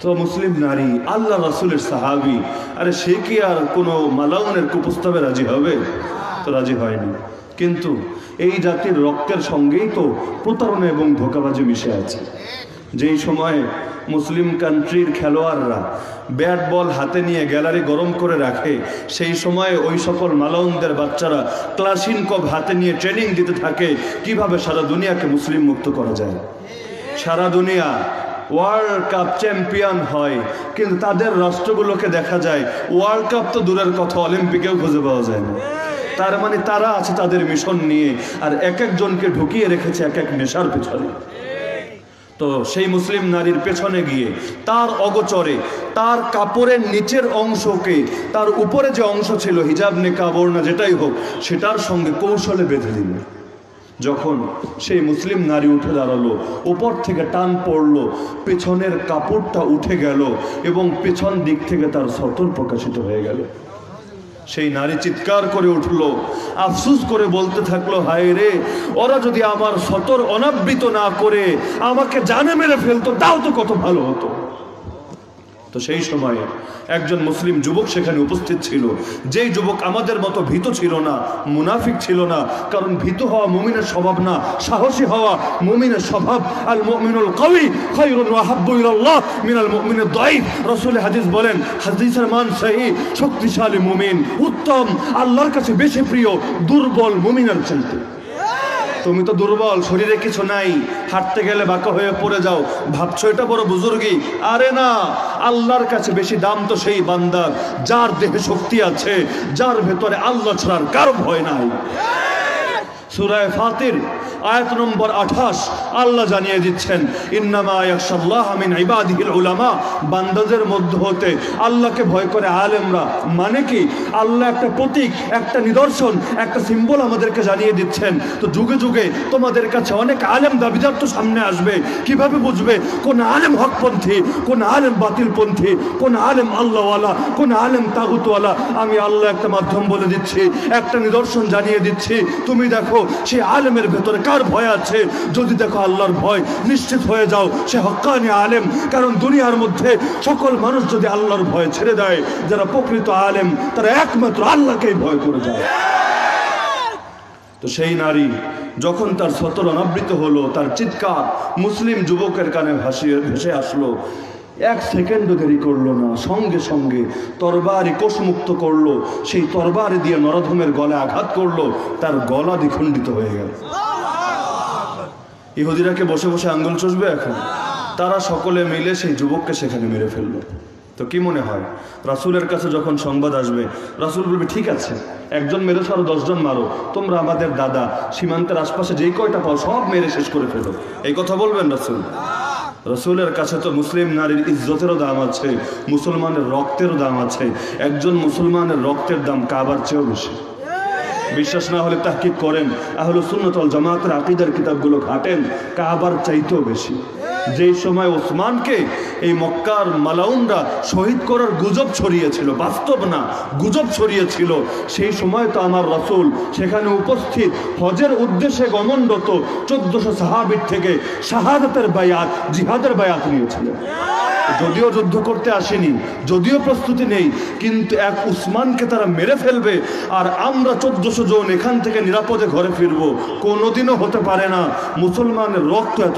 তো মুসলিম নারী আল্লাহ রাসুলের সাহাবি আরে সে কি আর কোনো মালাউনের কুপ্রস্তাবে রাজি হবে তো রাজি হয়নি কিন্তু এই জাতির রক্তের সঙ্গেই তো প্রতারণা এবং ধোকাবাজি মিশে আছে। যেই সময়ে মুসলিম কান্ট্রির খেলোয়াড়রা ব্যাট বল হাতে নিয়ে গ্যালারি গরম করে রাখে, সেই সময়ে ওই সকল মালাউনদের বাচ্চারা ক্লাসিন কপ হাতে নিয়ে ট্রেনিং দিতে থাকে, কীভাবে সারা দুনিয়াকে মুসলিম মুক্ত করা যায়? সারা দুনিয়া ওয়ার্ল্ড কাপ চ্যাম্পিয়ন হয়, কিন্তু তাদের রাষ্ট্রগুলোকে দেখা যায় ওয়ার্ল্ড কাপ তো দূরের কথা অলিম্পিকেও খুঁজে পাওয়া যায় না। তার মানে তারা আছে তাদের মিশন নিয়ে, আর এক একজনকে ঢুকিয়ে রেখেছে এক এক নেশার পেছনে। তো সেই মুসলিম নারীর পেছনে গিয়ে, তার অগচরে, তার কাপড়ের নিচের অংশকে, তার উপরে যে অংশ ছিল, হিজাব নে কাবর না যেটাই হোক, সেটার সঙ্গে কৌশলে বেঁধে দিল। যখন সেই মুসলিম নারী উঠে দাঁড়াল, উপর থেকে টান পড়ল, পেছনের কাপড়টা উঠে গেল এবং পেছন দিক থেকে তার সতর প্রকাশিত হয়ে গেল। সেই নারী চিৎকার করে উঠল, আফসুস করে বলতে থাকল, হায় রে, ওরা যদি আমার সতর অনাবৃত না করে আমাকে জানে মেরে ফেলতো, তাও তো কত ভালো হতো। তো সেই সময়ে একজন মুসলিম যুবক সেখানে উপস্থিত ছিল। যেই যুবক আমাদের মতো ভীত ছিল না, মুনাফিক ছিল না, কারণ ভীত হওয়া মুমিনের স্বভাব না, সাহসী হওয়া মুমিনের স্বভাব, আল মুমিনুল খায়রুন ওয়া মিনাল মুমিনিদ দাঈফ। রাসূল হাদিস বলেন, হাদিসের মান সহি শক্তিশালী মুমিন, উত্তম, আল্লাহর কাছে বেশি প্রিয়, দুর্বল মুমিনের চাইতে। তুমি তো দুর্বল, শরীরে কিছু নাই। হাঁটতে গেলে বাঁকা হয়ে পড়ে যাও। ভাবছ এটা বড় বুজুর্গি? আরে না, আল্লাহর কাছে বেশি দাম তো সেই বান্দার যার দেহে শক্তি আছে, যার ভেতরে আল্লাহ ছাড়ার কারও ভয় নাই। সুরায় ফাতির আয়াত নম্বর আঠাশ, আল্লাহ জানিয়ে দিচ্ছেন, ইন্নামা ইয়াকশাল্লাহ মিন ইবাদিহিল উলামা বান্দাদের মধ্য হতে আল্লাহকে ভয় করে আলেমরা। মানে কি? আল্লাহ একটা প্রতীক, একটা নিদর্শন, একটা সিম্বল আমাদেরকে জানিয়ে দিচ্ছেন। তো যুগে যুগে তোমাদের কাছে অনেক আলেম দাবিদার তো সামনে আসবে। কীভাবে বুঝবে? কোন আলেম হকপন্থী, কোন আলেম বাতিলপন্থী, কোন আলেম আল্লাহওয়ালা, কোন আলেম তাগুতওয়ালা। আমি আল্লাহ একটা মাধ্যম বলে দিচ্ছি, একটা নিদর্শন জানিয়ে দিচ্ছি। তুমি দেখো, সেই আলেমের ভেতরে কার ভয় আছে, যদি দেখো আল্লাহর ভয়, নিশ্চিত হয়ে যাও, সে হক্কানি আলেম। কারণ দুনিয়ার মধ্যে সকল মানুষ যদি আল্লাহর ভয় ছেড়ে দেয়, যারা প্রকৃত আলেম, তারা একমাত্র আল্লাহকেই ভয় করে যায়। তো সেই নারী যখন তার সতর অনাবৃত হলো, তার চিৎকার মুসলিম যুবকের কানে ভাসিয়ে ভেসে আসলো। এক সেকেন্ডও দেরি করল না, সঙ্গে সঙ্গে তরবারি কোষমুক্ত করল, সেই তরবারি দিয়ে নরধমের গলে আঘাত করল, তার গলা দ্বিখণ্ডিত হয়ে গেল। ইহুদিরাকে বসে বসে আঙ্গুল চষবে এখন? তারা সকলে মিলে সেই যুবককে সেখানে মেরে ফেলল। তো কি মনে হয়, রাসুলের কাছে যখন সংবাদ আসবে, রাসুল বলবে, ঠিক আছে, একজন মেরে আরও দশজন মারো। তোমরা আমাদের দাদা, সীমান্তের আশপাশে যেই কয়টা পাও সব মেরে শেষ করে ফেলো। এই কথা বলবেন রাসুল? রসুলের কাছে তো মুসলিম নারীর ইজ্জতেরও দাম আছে, মুসলমানের রক্তেরও দাম আছে। একজন মুসলমানের রক্তের দাম কাবার চেয়েও বেশি। বিশ্বাস না হলে তাহকিক করেন। আহলে সুন্নতল জামাতের আকিদার কিতাবগুলো ঘাটেন। কাবার চাইতেও বেশি। যেই সময় ওসমানকে এই মক্কার মালাউনরা শহীদ করার গুজব ছড়িয়েছিল, বাস্তব না, গুজব ছড়িয়েছিল, সেই সময় তো আমার রসুল সেখানে উপস্থিত হজের উদ্দেশ্যে গমনরত চোদ্দশো সাহাবির থেকে শাহাদাতের বায়াত, জিহাদের বায়াত নিয়েছিলেন। যদিও যুদ্ধ করতে আসেনি, যদিও প্রস্তুতি নেই, কিন্তু এক উসমানকে তারা মেরে ফেলবে আর আমরা চোদ্দশো জন এখান থেকে নিরাপদে ঘরে ফিরবো, কোনোদিনও হতে পারে না। মুসলমানের রক্ত এত